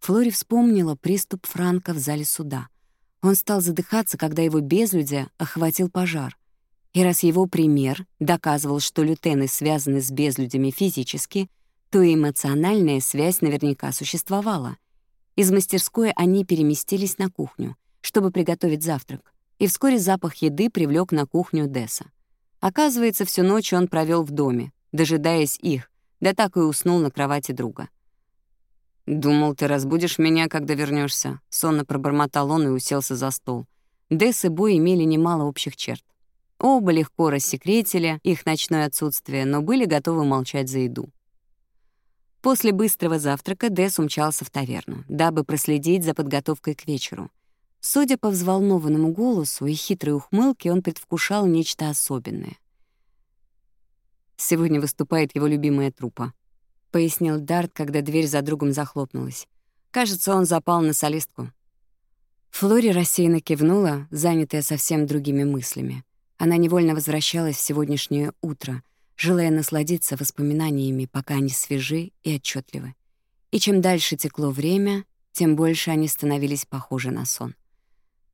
A: Флори вспомнила приступ Франка в зале суда. Он стал задыхаться, когда его безлюдя охватил пожар. И раз его пример доказывал, что лютены связаны с безлюдями физически, то и эмоциональная связь наверняка существовала. Из мастерской они переместились на кухню, чтобы приготовить завтрак, и вскоре запах еды привлек на кухню Десса. Оказывается, всю ночь он провел в доме, дожидаясь их, да так и уснул на кровати друга. «Думал, ты разбудишь меня, когда вернешься. сонно пробормотал он и уселся за стол. Дэс и Бой имели немало общих черт. Оба легко рассекретили их ночное отсутствие, но были готовы молчать за еду. После быстрого завтрака Дэс умчался в таверну, дабы проследить за подготовкой к вечеру. Судя по взволнованному голосу и хитрой ухмылке, он предвкушал нечто особенное. Сегодня выступает его любимая труппа», — пояснил Дарт, когда дверь за другом захлопнулась. «Кажется, он запал на солистку». Флори рассеянно кивнула, занятая совсем другими мыслями. Она невольно возвращалась в сегодняшнее утро, желая насладиться воспоминаниями, пока они свежи и отчетливы. И чем дальше текло время, тем больше они становились похожи на сон.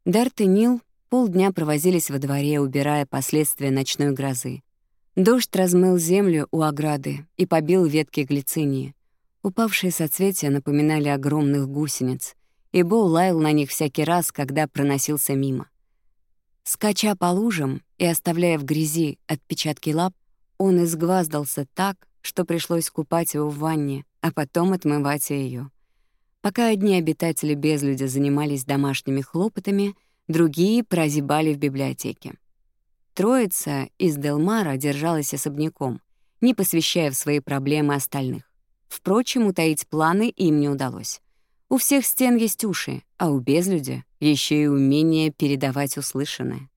A: Дарт и Нил полдня провозились во дворе, убирая последствия ночной грозы, Дождь размыл землю у ограды и побил ветки глицинии. Упавшие соцветия напоминали огромных гусениц, и Бо лаял на них всякий раз, когда проносился мимо. Скача по лужам и оставляя в грязи отпечатки лап, он изгваздался так, что пришлось купать его в ванне, а потом отмывать ее. Пока одни обитатели безлюдя занимались домашними хлопотами, другие прозябали в библиотеке троица из Делмара держалась особняком, не посвящая в свои проблемы остальных. Впрочем, утаить планы им не удалось. У всех стен есть уши, а у безлюдя еще и умение передавать услышанное.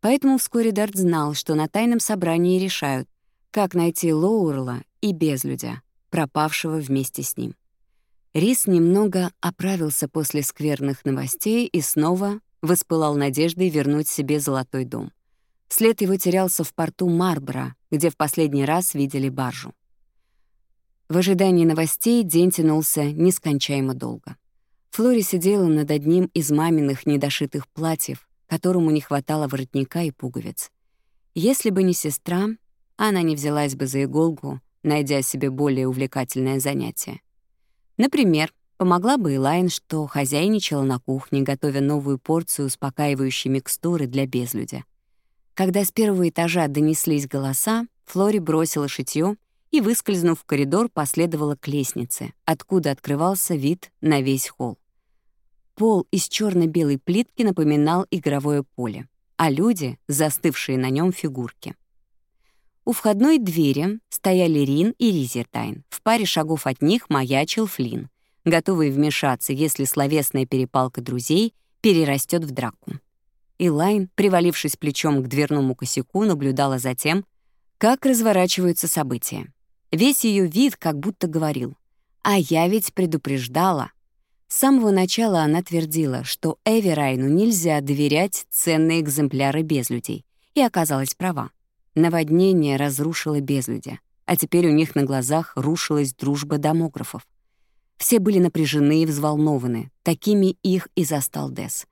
A: Поэтому вскоре Дарт знал, что на тайном собрании решают, как найти Лоурла и безлюдя, пропавшего вместе с ним. Рис немного оправился после скверных новостей и снова воспылал надеждой вернуть себе золотой дом. След его терялся в порту Марбора, где в последний раз видели баржу. В ожидании новостей день тянулся нескончаемо долго. Флори сидела над одним из маминых недошитых платьев, которому не хватало воротника и пуговиц. Если бы не сестра, она не взялась бы за иголку, найдя себе более увлекательное занятие. Например, помогла бы Элайн, что хозяйничала на кухне, готовя новую порцию успокаивающей микстуры для безлюдя. Когда с первого этажа донеслись голоса, Флори бросила шитьё и, выскользнув в коридор, последовала к лестнице, откуда открывался вид на весь холл. Пол из черно белой плитки напоминал игровое поле, а люди — застывшие на нем фигурки. У входной двери стояли Рин и Ризертайн. В паре шагов от них маячил Флинн, готовый вмешаться, если словесная перепалка друзей перерастет в драку. Илайн, привалившись плечом к дверному косяку, наблюдала за тем, как разворачиваются события. Весь ее вид как будто говорил. «А я ведь предупреждала». С самого начала она твердила, что Эверайну нельзя доверять ценные экземпляры без людей, и оказалась права. Наводнение разрушило безлюдя, а теперь у них на глазах рушилась дружба домографов. Все были напряжены и взволнованы, такими их и застал Десс.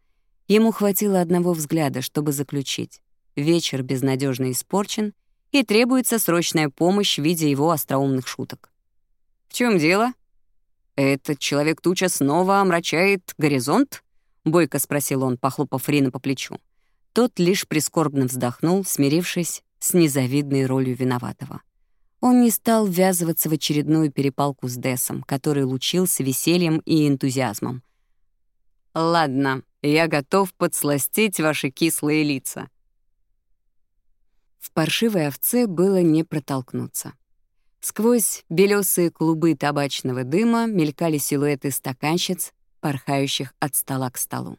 A: Ему хватило одного взгляда, чтобы заключить. Вечер безнадежно испорчен, и требуется срочная помощь в виде его остроумных шуток. «В чем дело?» «Этот человек-туча снова омрачает горизонт?» — бойко спросил он, похлопав Рина по плечу. Тот лишь прискорбно вздохнул, смирившись с незавидной ролью виноватого. Он не стал ввязываться в очередную перепалку с Десом, который лучился весельем и энтузиазмом, Ладно, я готов подсластить ваши кислые лица. В паршивой овце было не протолкнуться. Сквозь белесые клубы табачного дыма мелькали силуэты стаканщиц, порхающих от стола к столу.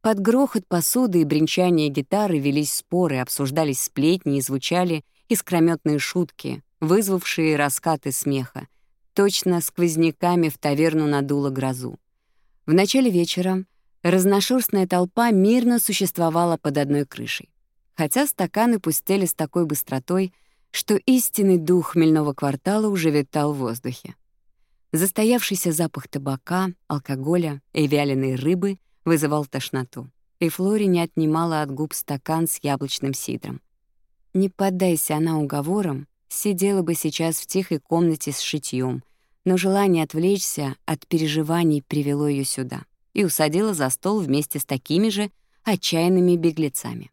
A: Под грохот посуды и бренчание гитары велись споры, обсуждались сплетни и звучали искрометные шутки, вызвавшие раскаты смеха. Точно сквозняками в таверну надуло грозу. В начале вечера разношерстная толпа мирно существовала под одной крышей, хотя стаканы пустели с такой быстротой, что истинный дух хмельного квартала уже витал в воздухе. Застоявшийся запах табака, алкоголя и вяленой рыбы вызывал тошноту, и Флори не отнимала от губ стакан с яблочным сидром. Не поддайся она уговорам, сидела бы сейчас в тихой комнате с шитьем, но желание отвлечься от переживаний привело ее сюда и усадила за стол вместе с такими же отчаянными беглецами.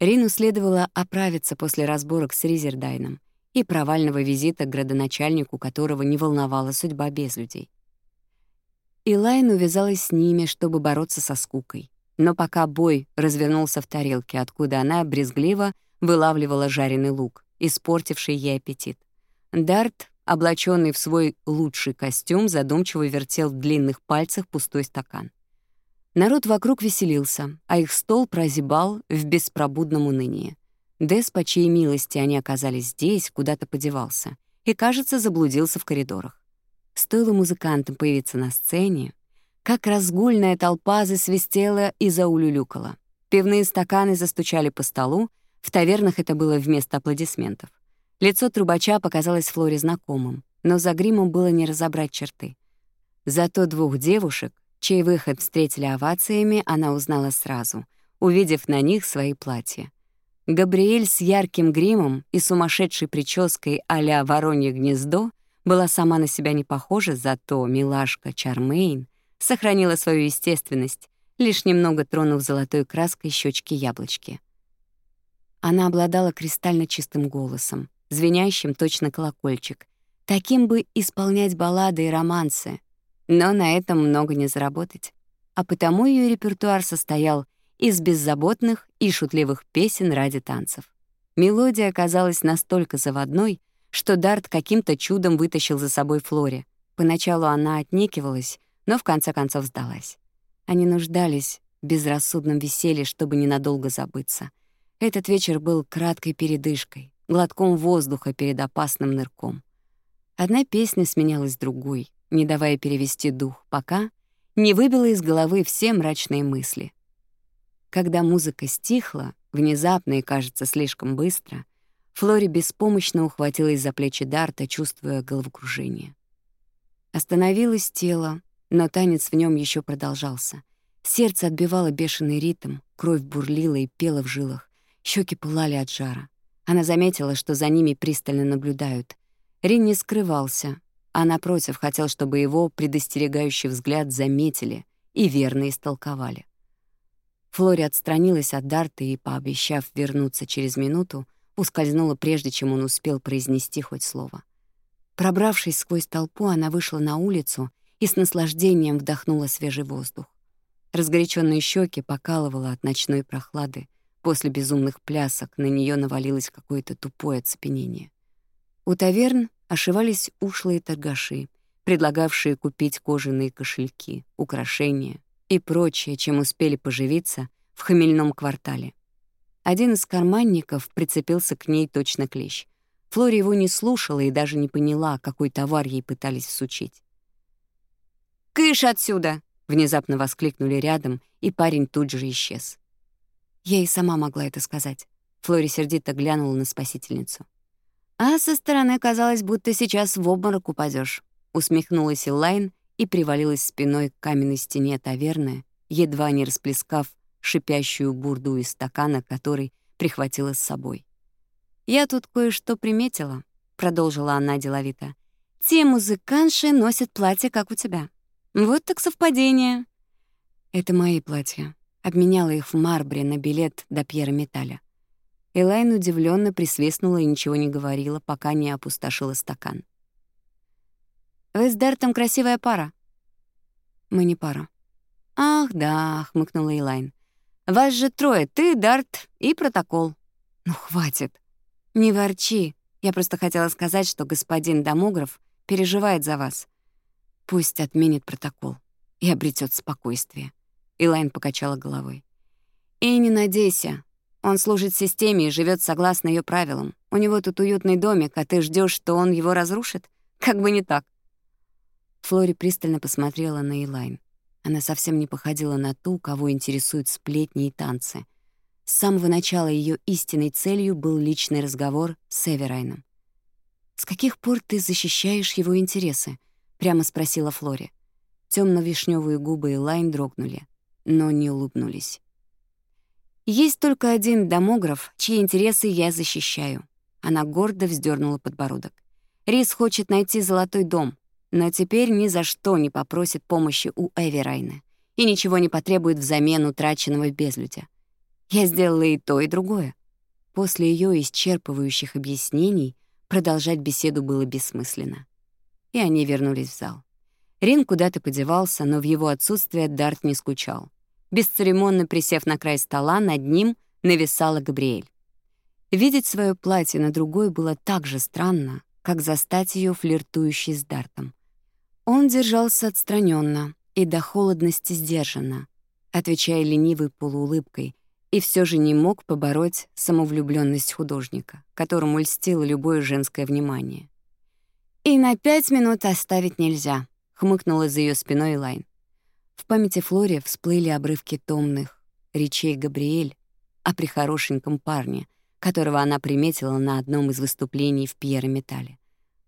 A: Рину следовало оправиться после разборок с Ризердайном и провального визита к градоначальнику, которого не волновала судьба без людей. Илайн увязалась с ними, чтобы бороться со скукой. Но пока бой развернулся в тарелке, откуда она брезгливо вылавливала жареный лук, испортивший ей аппетит, Дарт облаченный в свой лучший костюм, задумчиво вертел в длинных пальцах пустой стакан. Народ вокруг веселился, а их стол прозябал в беспробудном унынии. Дес, по чьей милости они оказались здесь, куда-то подевался и, кажется, заблудился в коридорах. Стоило музыкантам появиться на сцене, как разгульная толпа засвистела и заулюлюкала. Пивные стаканы застучали по столу, в тавернах это было вместо аплодисментов. Лицо трубача показалось Флоре знакомым, но за гримом было не разобрать черты. Зато двух девушек, чей выход встретили овациями, она узнала сразу, увидев на них свои платья. Габриэль с ярким гримом и сумасшедшей прической а-ля «Воронье гнездо» была сама на себя не похожа, зато милашка Чармейн сохранила свою естественность, лишь немного тронув золотой краской щечки яблочки. Она обладала кристально чистым голосом, звенящим точно колокольчик. Таким бы исполнять баллады и романсы. Но на этом много не заработать. А потому ее репертуар состоял из беззаботных и шутливых песен ради танцев. Мелодия оказалась настолько заводной, что Дарт каким-то чудом вытащил за собой Флори. Поначалу она отнекивалась, но в конце концов сдалась. Они нуждались в безрассудном веселье, чтобы ненадолго забыться. Этот вечер был краткой передышкой глотком воздуха перед опасным нырком. Одна песня сменялась другой, не давая перевести дух, пока не выбила из головы все мрачные мысли. Когда музыка стихла, внезапно и, кажется, слишком быстро, Флори беспомощно ухватилась за плечи Дарта, чувствуя головокружение. Остановилось тело, но танец в нем еще продолжался. Сердце отбивало бешеный ритм, кровь бурлила и пела в жилах, щеки пылали от жара. Она заметила, что за ними пристально наблюдают. Рин не скрывался, а напротив хотел, чтобы его предостерегающий взгляд заметили и верно истолковали. Флори отстранилась от Дарта и, пообещав вернуться через минуту, ускользнула, прежде чем он успел произнести хоть слово. Пробравшись сквозь толпу, она вышла на улицу и с наслаждением вдохнула свежий воздух. Разгоряченные щеки покалывала от ночной прохлады, После безумных плясок на нее навалилось какое-то тупое оцепенение. У таверн ошивались ушлые торгаши, предлагавшие купить кожаные кошельки, украшения и прочее, чем успели поживиться в хмельном квартале. Один из карманников прицепился к ней точно клещ. Флори его не слушала и даже не поняла, какой товар ей пытались всучить. «Кыш отсюда!» — внезапно воскликнули рядом, и парень тут же исчез. Я и сама могла это сказать. Флори сердито глянула на спасительницу. «А со стороны казалось, будто сейчас в обморок упадешь. усмехнулась Эллайн и привалилась спиной к каменной стене таверны, едва не расплескав шипящую бурду из стакана, который прихватила с собой. «Я тут кое-что приметила», — продолжила она деловито. «Те музыканши носят платья, как у тебя. Вот так совпадение». «Это мои платья», обменяла их в Марбре на билет до Пьера Металя. Элайн удивленно присвистнула и ничего не говорила, пока не опустошила стакан. «Вы с Дертом красивая пара». «Мы не пара». «Ах, да», — хмыкнула Элайн. «Вас же трое, ты, Дарт и протокол». «Ну, хватит». «Не ворчи. Я просто хотела сказать, что господин домограф переживает за вас. Пусть отменит протокол и обретет спокойствие». Элайн покачала головой. «И не надейся. Он служит системе и живет согласно ее правилам. У него тут уютный домик, а ты ждешь, что он его разрушит? Как бы не так». Флори пристально посмотрела на Элайн. Она совсем не походила на ту, кого интересуют сплетни и танцы. С самого начала ее истинной целью был личный разговор с Эверайном. «С каких пор ты защищаешь его интересы?» — прямо спросила Флори. темно вишневые губы Элайн дрогнули но не улыбнулись. «Есть только один домограф, чьи интересы я защищаю». Она гордо вздернула подбородок. «Рис хочет найти золотой дом, но теперь ни за что не попросит помощи у Эверайна и ничего не потребует взамен утраченного безлюдя. Я сделала и то, и другое». После ее исчерпывающих объяснений продолжать беседу было бессмысленно. И они вернулись в зал. Рин куда-то подевался, но в его отсутствие Дарт не скучал бесцеремонно присев на край стола, над ним нависала Габриэль. Видеть свое платье на другой было так же странно, как застать ее флиртующей с Дартом. Он держался отстраненно и до холодности сдержанно, отвечая ленивой полуулыбкой, и все же не мог побороть самовлюбленность художника, которому льстило любое женское внимание. «И на пять минут оставить нельзя», — хмыкнула за ее спиной Лайн. В памяти Флори всплыли обрывки томных речей Габриэль о прихорошеньком парне, которого она приметила на одном из выступлений в Пьеро Металле.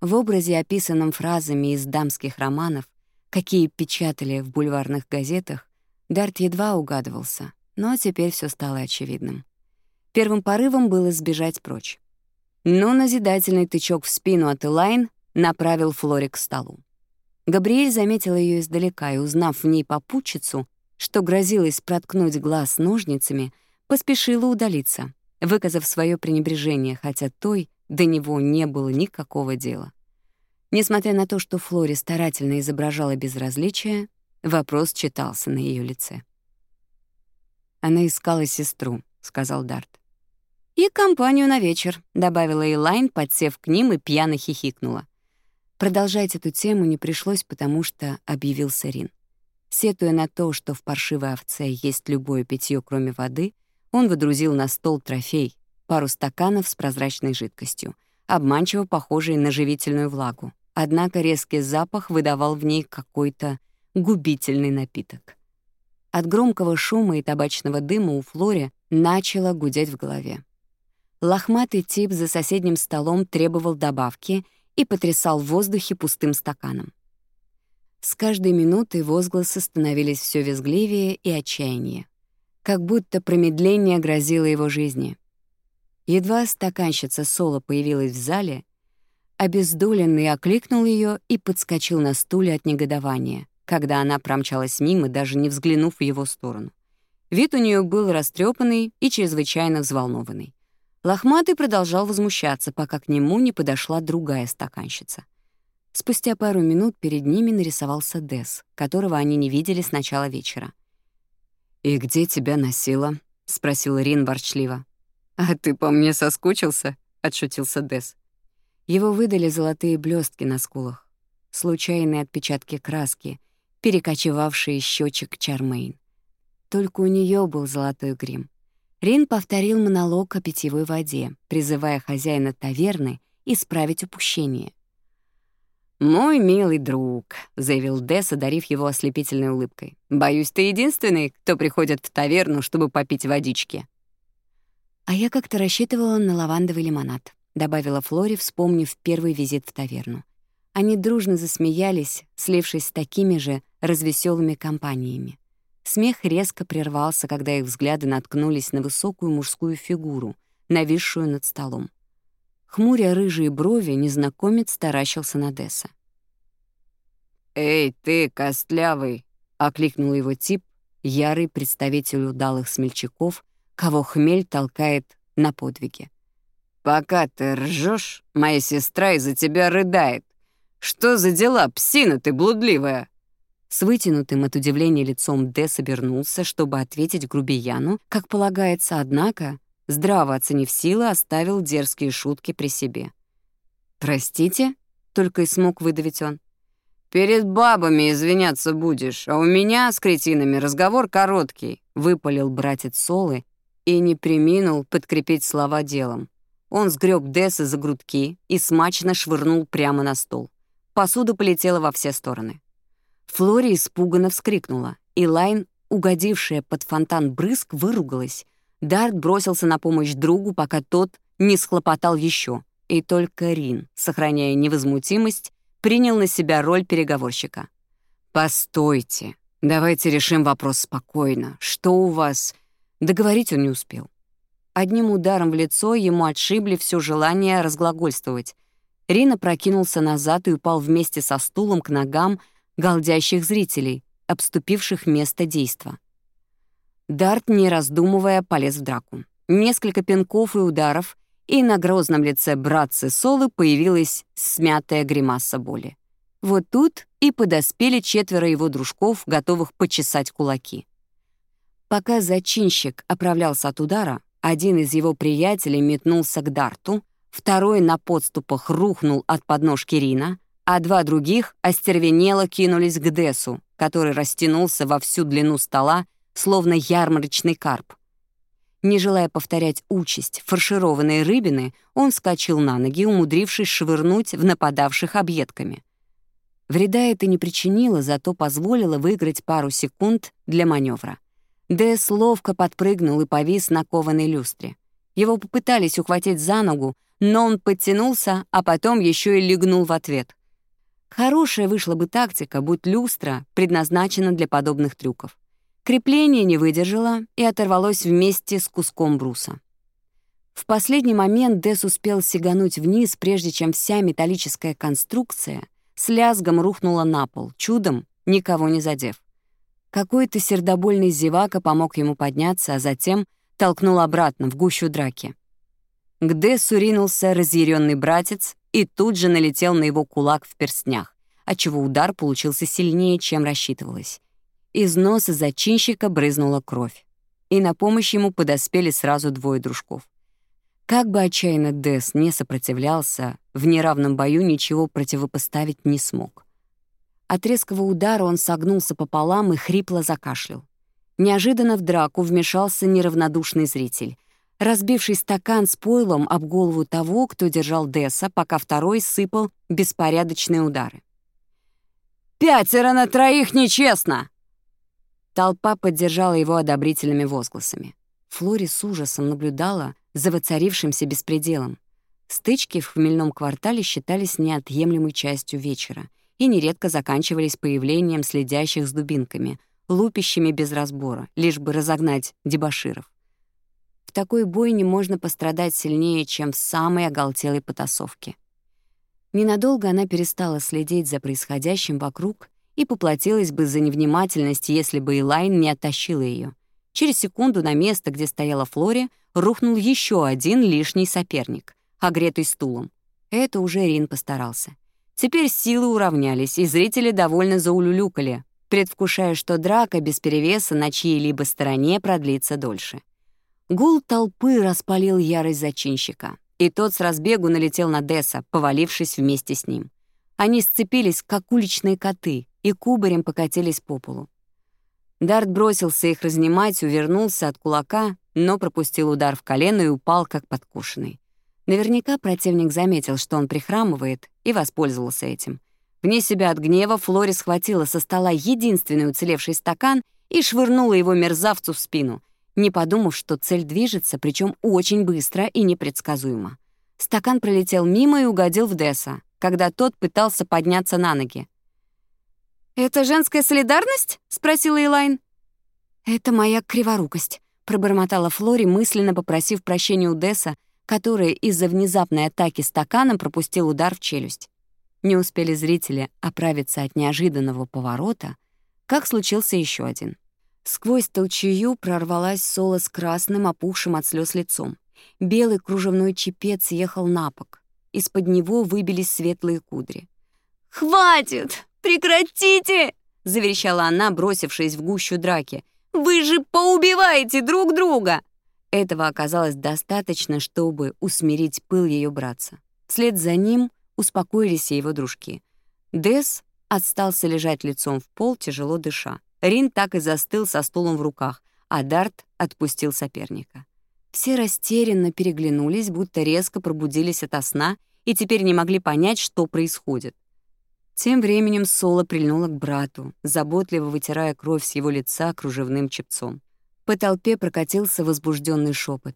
A: В образе, описанном фразами из дамских романов, какие печатали в бульварных газетах, Дарт едва угадывался, но теперь все стало очевидным. Первым порывом было сбежать прочь. Но назидательный тычок в спину от Элайн направил Флори к столу. Габриэль заметила ее издалека и, узнав в ней попутчицу, что грозилось проткнуть глаз ножницами, поспешила удалиться, выказав свое пренебрежение, хотя той до него не было никакого дела. Несмотря на то, что Флори старательно изображала безразличие, вопрос читался на ее лице. «Она искала сестру», — сказал Дарт. «И компанию на вечер», — добавила Элайн, подсев к ним и пьяно хихикнула. Продолжать эту тему не пришлось, потому что объявил Сарин. Сетуя на то, что в паршивой овце есть любое питье, кроме воды, он выдрузил на стол трофей, пару стаканов с прозрачной жидкостью, обманчиво похожей на живительную влагу. Однако резкий запах выдавал в ней какой-то губительный напиток. От громкого шума и табачного дыма у Флори начало гудеть в голове. Лохматый тип за соседним столом требовал добавки — и потрясал в воздухе пустым стаканом. С каждой минутой возгласы становились все визгливее и отчаяннее, как будто промедление грозило его жизни. Едва стаканщица Соло появилась в зале, обездоленный окликнул ее и подскочил на стуле от негодования, когда она промчалась мимо, даже не взглянув в его сторону. Вид у нее был растрепанный и чрезвычайно взволнованный. Лохматый продолжал возмущаться, пока к нему не подошла другая стаканщица. Спустя пару минут перед ними нарисовался Дес, которого они не видели с начала вечера. «И где тебя носило?» — спросил Рин ворчливо. «А ты по мне соскучился?» — отшутился Дес. Его выдали золотые блестки на скулах, случайные отпечатки краски, перекочевавшие счетчик Чармейн. Только у нее был золотой грим — Рин повторил монолог о питьевой воде, призывая хозяина таверны исправить упущение. «Мой милый друг», — заявил Десс, одарив его ослепительной улыбкой, «боюсь, ты единственный, кто приходит в таверну, чтобы попить водички». «А я как-то рассчитывала на лавандовый лимонад», — добавила Флори, вспомнив первый визит в таверну. Они дружно засмеялись, слившись с такими же развеселыми компаниями. Смех резко прервался, когда их взгляды наткнулись на высокую мужскую фигуру, нависшую над столом. Хмуря рыжие брови, незнакомец таращился на Десса. «Эй, ты, костлявый!» — окликнул его тип, ярый представитель удалых смельчаков, кого хмель толкает на подвиги. «Пока ты ржешь, моя сестра из-за тебя рыдает. Что за дела, псина ты блудливая?» С вытянутым от удивления лицом Дес обернулся, чтобы ответить грубияну, как полагается, однако, здраво оценив силы, оставил дерзкие шутки при себе. «Простите?» — только и смог выдавить он. «Перед бабами извиняться будешь, а у меня с кретинами разговор короткий», — выпалил братец Солы и не преминул подкрепить слова делом. Он сгреб Десса за грудки и смачно швырнул прямо на стол. Посуда полетела во все стороны. Флори испуганно вскрикнула. и Лайн, угодившая под фонтан брызг, выругалась. Дарт бросился на помощь другу, пока тот не схлопотал еще. И только Рин, сохраняя невозмутимость, принял на себя роль переговорщика. «Постойте, давайте решим вопрос спокойно. Что у вас?» Договорить он не успел. Одним ударом в лицо ему отшибли все желание разглагольствовать. Рина прокинулся назад и упал вместе со стулом к ногам, голдящих зрителей, обступивших место действа. Дарт, не раздумывая, полез в драку. Несколько пинков и ударов, и на грозном лице братцы Солы появилась смятая гримаса боли. Вот тут и подоспели четверо его дружков, готовых почесать кулаки. Пока зачинщик оправлялся от удара, один из его приятелей метнулся к Дарту, второй на подступах рухнул от подножки Рина, а два других остервенело кинулись к Десу, который растянулся во всю длину стола, словно ярмарочный карп. Не желая повторять участь фаршированной рыбины, он вскочил на ноги, умудрившись швырнуть в нападавших объедками. Вреда это не причинило, зато позволило выиграть пару секунд для маневра. Дес ловко подпрыгнул и повис на кованой люстре. Его попытались ухватить за ногу, но он подтянулся, а потом еще и легнул в ответ. Хорошая вышла бы тактика, будь люстра предназначена для подобных трюков. Крепление не выдержало и оторвалось вместе с куском бруса. В последний момент Дэс успел сигануть вниз, прежде чем вся металлическая конструкция с лязгом рухнула на пол, чудом никого не задев. Какой-то сердобольный зевака помог ему подняться, а затем толкнул обратно в гущу драки. К Дэсу ринулся разъяренный братец, и тут же налетел на его кулак в перстнях, отчего удар получился сильнее, чем рассчитывалось. Из носа зачинщика брызнула кровь, и на помощь ему подоспели сразу двое дружков. Как бы отчаянно Дес не сопротивлялся, в неравном бою ничего противопоставить не смог. От резкого удара он согнулся пополам и хрипло закашлял. Неожиданно в драку вмешался неравнодушный зритель, разбивший стакан с пойлом об голову того, кто держал Десса, пока второй сыпал беспорядочные удары. «Пятеро на троих нечестно!» Толпа поддержала его одобрительными возгласами. Флори с ужасом наблюдала за воцарившимся беспределом. Стычки в хмельном квартале считались неотъемлемой частью вечера и нередко заканчивались появлением следящих с дубинками, лупящими без разбора, лишь бы разогнать дебоширов такой бойне можно пострадать сильнее, чем в самой оголтелой потасовке. Ненадолго она перестала следить за происходящим вокруг и поплатилась бы за невнимательность, если бы Элайн не оттащила ее. Через секунду на место, где стояла Флори, рухнул еще один лишний соперник, огретый стулом. Это уже Рин постарался. Теперь силы уравнялись, и зрители довольно заулюлюкали, предвкушая, что драка без перевеса на чьей-либо стороне продлится дольше. Гул толпы распалил ярость зачинщика, и тот с разбегу налетел на Десса, повалившись вместе с ним. Они сцепились, как уличные коты, и кубарем покатились по полу. Дарт бросился их разнимать, увернулся от кулака, но пропустил удар в колено и упал, как подкушенный. Наверняка противник заметил, что он прихрамывает, и воспользовался этим. Вне себя от гнева Флори схватила со стола единственный уцелевший стакан и швырнула его мерзавцу в спину — не подумав, что цель движется, причем очень быстро и непредсказуемо. Стакан пролетел мимо и угодил в Десса, когда тот пытался подняться на ноги. «Это женская солидарность?» — спросила Элайн. «Это моя криворукость», — пробормотала Флори, мысленно попросив прощения у Десса, который из-за внезапной атаки стаканом пропустил удар в челюсть. Не успели зрители оправиться от неожиданного поворота, как случился еще один — Сквозь толчую прорвалась Соло с красным, опухшим от слез лицом. Белый кружевной чепец ехал на бок. Из-под него выбились светлые кудри. «Хватит! Прекратите!» — заверещала она, бросившись в гущу драки. «Вы же поубиваете друг друга!» Этого оказалось достаточно, чтобы усмирить пыл ее братца. Вслед за ним успокоились и его дружки. Дес остался лежать лицом в пол, тяжело дыша. Рин так и застыл со стулом в руках, а Дарт отпустил соперника. Все растерянно переглянулись, будто резко пробудились ото сна и теперь не могли понять, что происходит. Тем временем Соло прильнула к брату, заботливо вытирая кровь с его лица кружевным чепцом. По толпе прокатился возбужденный шепот.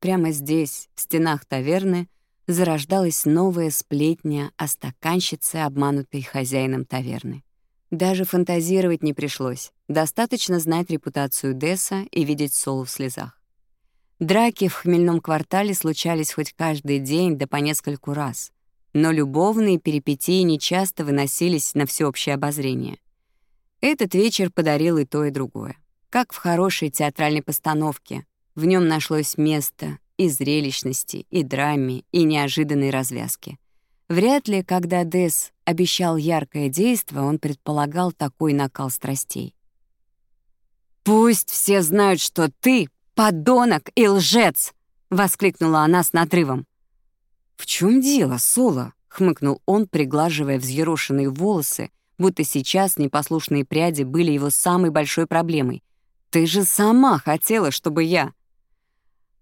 A: Прямо здесь, в стенах таверны, зарождалась новая сплетня о стаканщице, обманутой хозяином таверны. Даже фантазировать не пришлось. Достаточно знать репутацию Десса и видеть Солу в слезах. Драки в хмельном квартале случались хоть каждый день да по нескольку раз, но любовные перипетии нечасто выносились на всеобщее обозрение. Этот вечер подарил и то, и другое. Как в хорошей театральной постановке, в нем нашлось место и зрелищности, и драме, и неожиданной развязки — Вряд ли, когда Дес обещал яркое действо, он предполагал такой накал страстей. «Пусть все знают, что ты — подонок и лжец!» — воскликнула она с надрывом. «В чем дело, Соло?» — хмыкнул он, приглаживая взъерошенные волосы, будто сейчас непослушные пряди были его самой большой проблемой. «Ты же сама хотела, чтобы я...»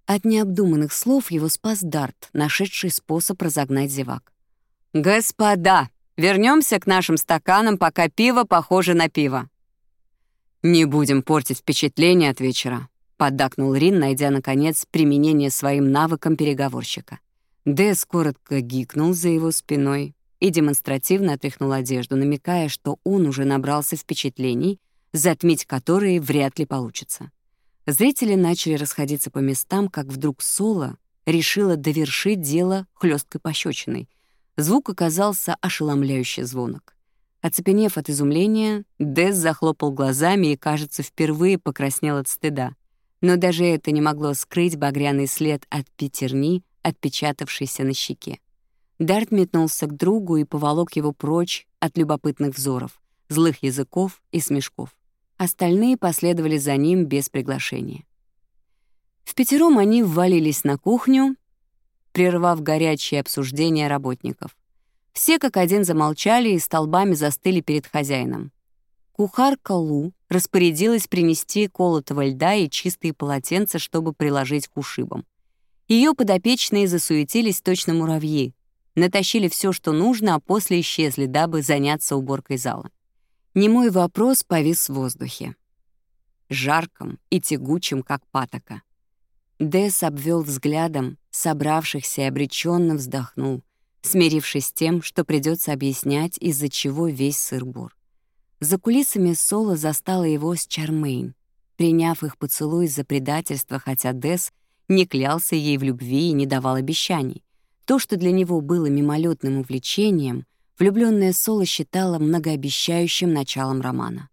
A: От необдуманных слов его спас Дарт, нашедший способ разогнать зевак. «Господа, вернемся к нашим стаканам, пока пиво похоже на пиво». «Не будем портить впечатление от вечера», — поддакнул Рин, найдя, наконец, применение своим навыкам переговорщика. Дэс коротко гикнул за его спиной и демонстративно отряхнул одежду, намекая, что он уже набрался впечатлений, затмить которые вряд ли получится. Зрители начали расходиться по местам, как вдруг Соло решила довершить дело хлёсткой пощечиной — Звук оказался ошеломляющий звонок. Оцепенев от изумления, Дэс захлопал глазами и, кажется, впервые покраснел от стыда. Но даже это не могло скрыть багряный след от пятерни, отпечатавшийся на щеке. Дарт метнулся к другу и поволок его прочь от любопытных взоров, злых языков и смешков. Остальные последовали за ним без приглашения. В пятером они ввалились на кухню, прервав горячее обсуждение работников. Все как один замолчали и столбами застыли перед хозяином. Кухарка Лу распорядилась принести колотого льда и чистые полотенца, чтобы приложить к ушибам. Ее подопечные засуетились точно муравьи, натащили все, что нужно, а после исчезли, дабы заняться уборкой зала. Немой вопрос повис в воздухе. Жарком и тягучим, как патока. Дэс обвел взглядом собравшихся и обреченно вздохнул, смирившись с тем, что придется объяснять, из-за чего весь сырбур. За кулисами Соло застала его с Чармейн. Приняв их поцелуй за предательство, хотя Дэс не клялся ей в любви и не давал обещаний. То, что для него было мимолетным увлечением, влюбленная Соло считала многообещающим началом романа.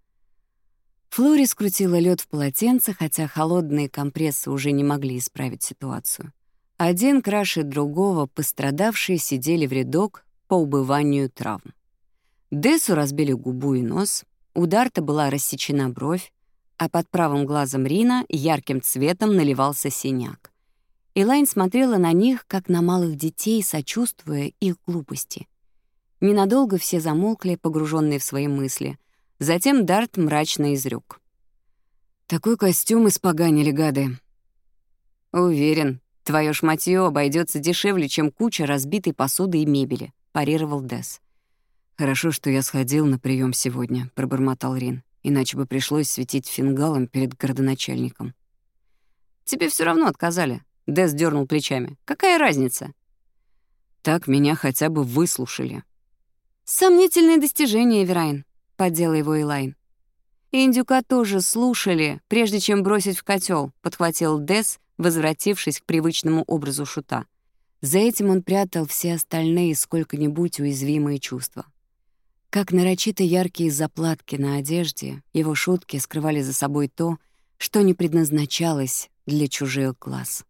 A: Флори скрутила лед в полотенце, хотя холодные компрессы уже не могли исправить ситуацию. Один краше другого пострадавшие сидели в рядок по убыванию травм. Десу разбили губу и нос, у Дарта была рассечена бровь, а под правым глазом Рина ярким цветом наливался синяк. Элайн смотрела на них, как на малых детей, сочувствуя их глупости. Ненадолго все замолкли, погруженные в свои мысли — Затем Дарт мрачно изрек. «Такой костюм испоганили гады». «Уверен, твое шматье обойдется дешевле, чем куча разбитой посуды и мебели», — парировал Дес. «Хорошо, что я сходил на прием сегодня», — пробормотал Рин. «Иначе бы пришлось светить фингалом перед городоначальником». «Тебе все равно отказали», — Дес дернул плечами. «Какая разница?» «Так меня хотя бы выслушали». «Сомнительные достижения, Верайн», — поддела его Элайн. «Индюка тоже слушали, прежде чем бросить в котел, подхватил Дес, возвратившись к привычному образу шута. За этим он прятал все остальные сколько-нибудь уязвимые чувства. Как нарочито яркие заплатки на одежде, его шутки скрывали за собой то, что не предназначалось для чужих глаз.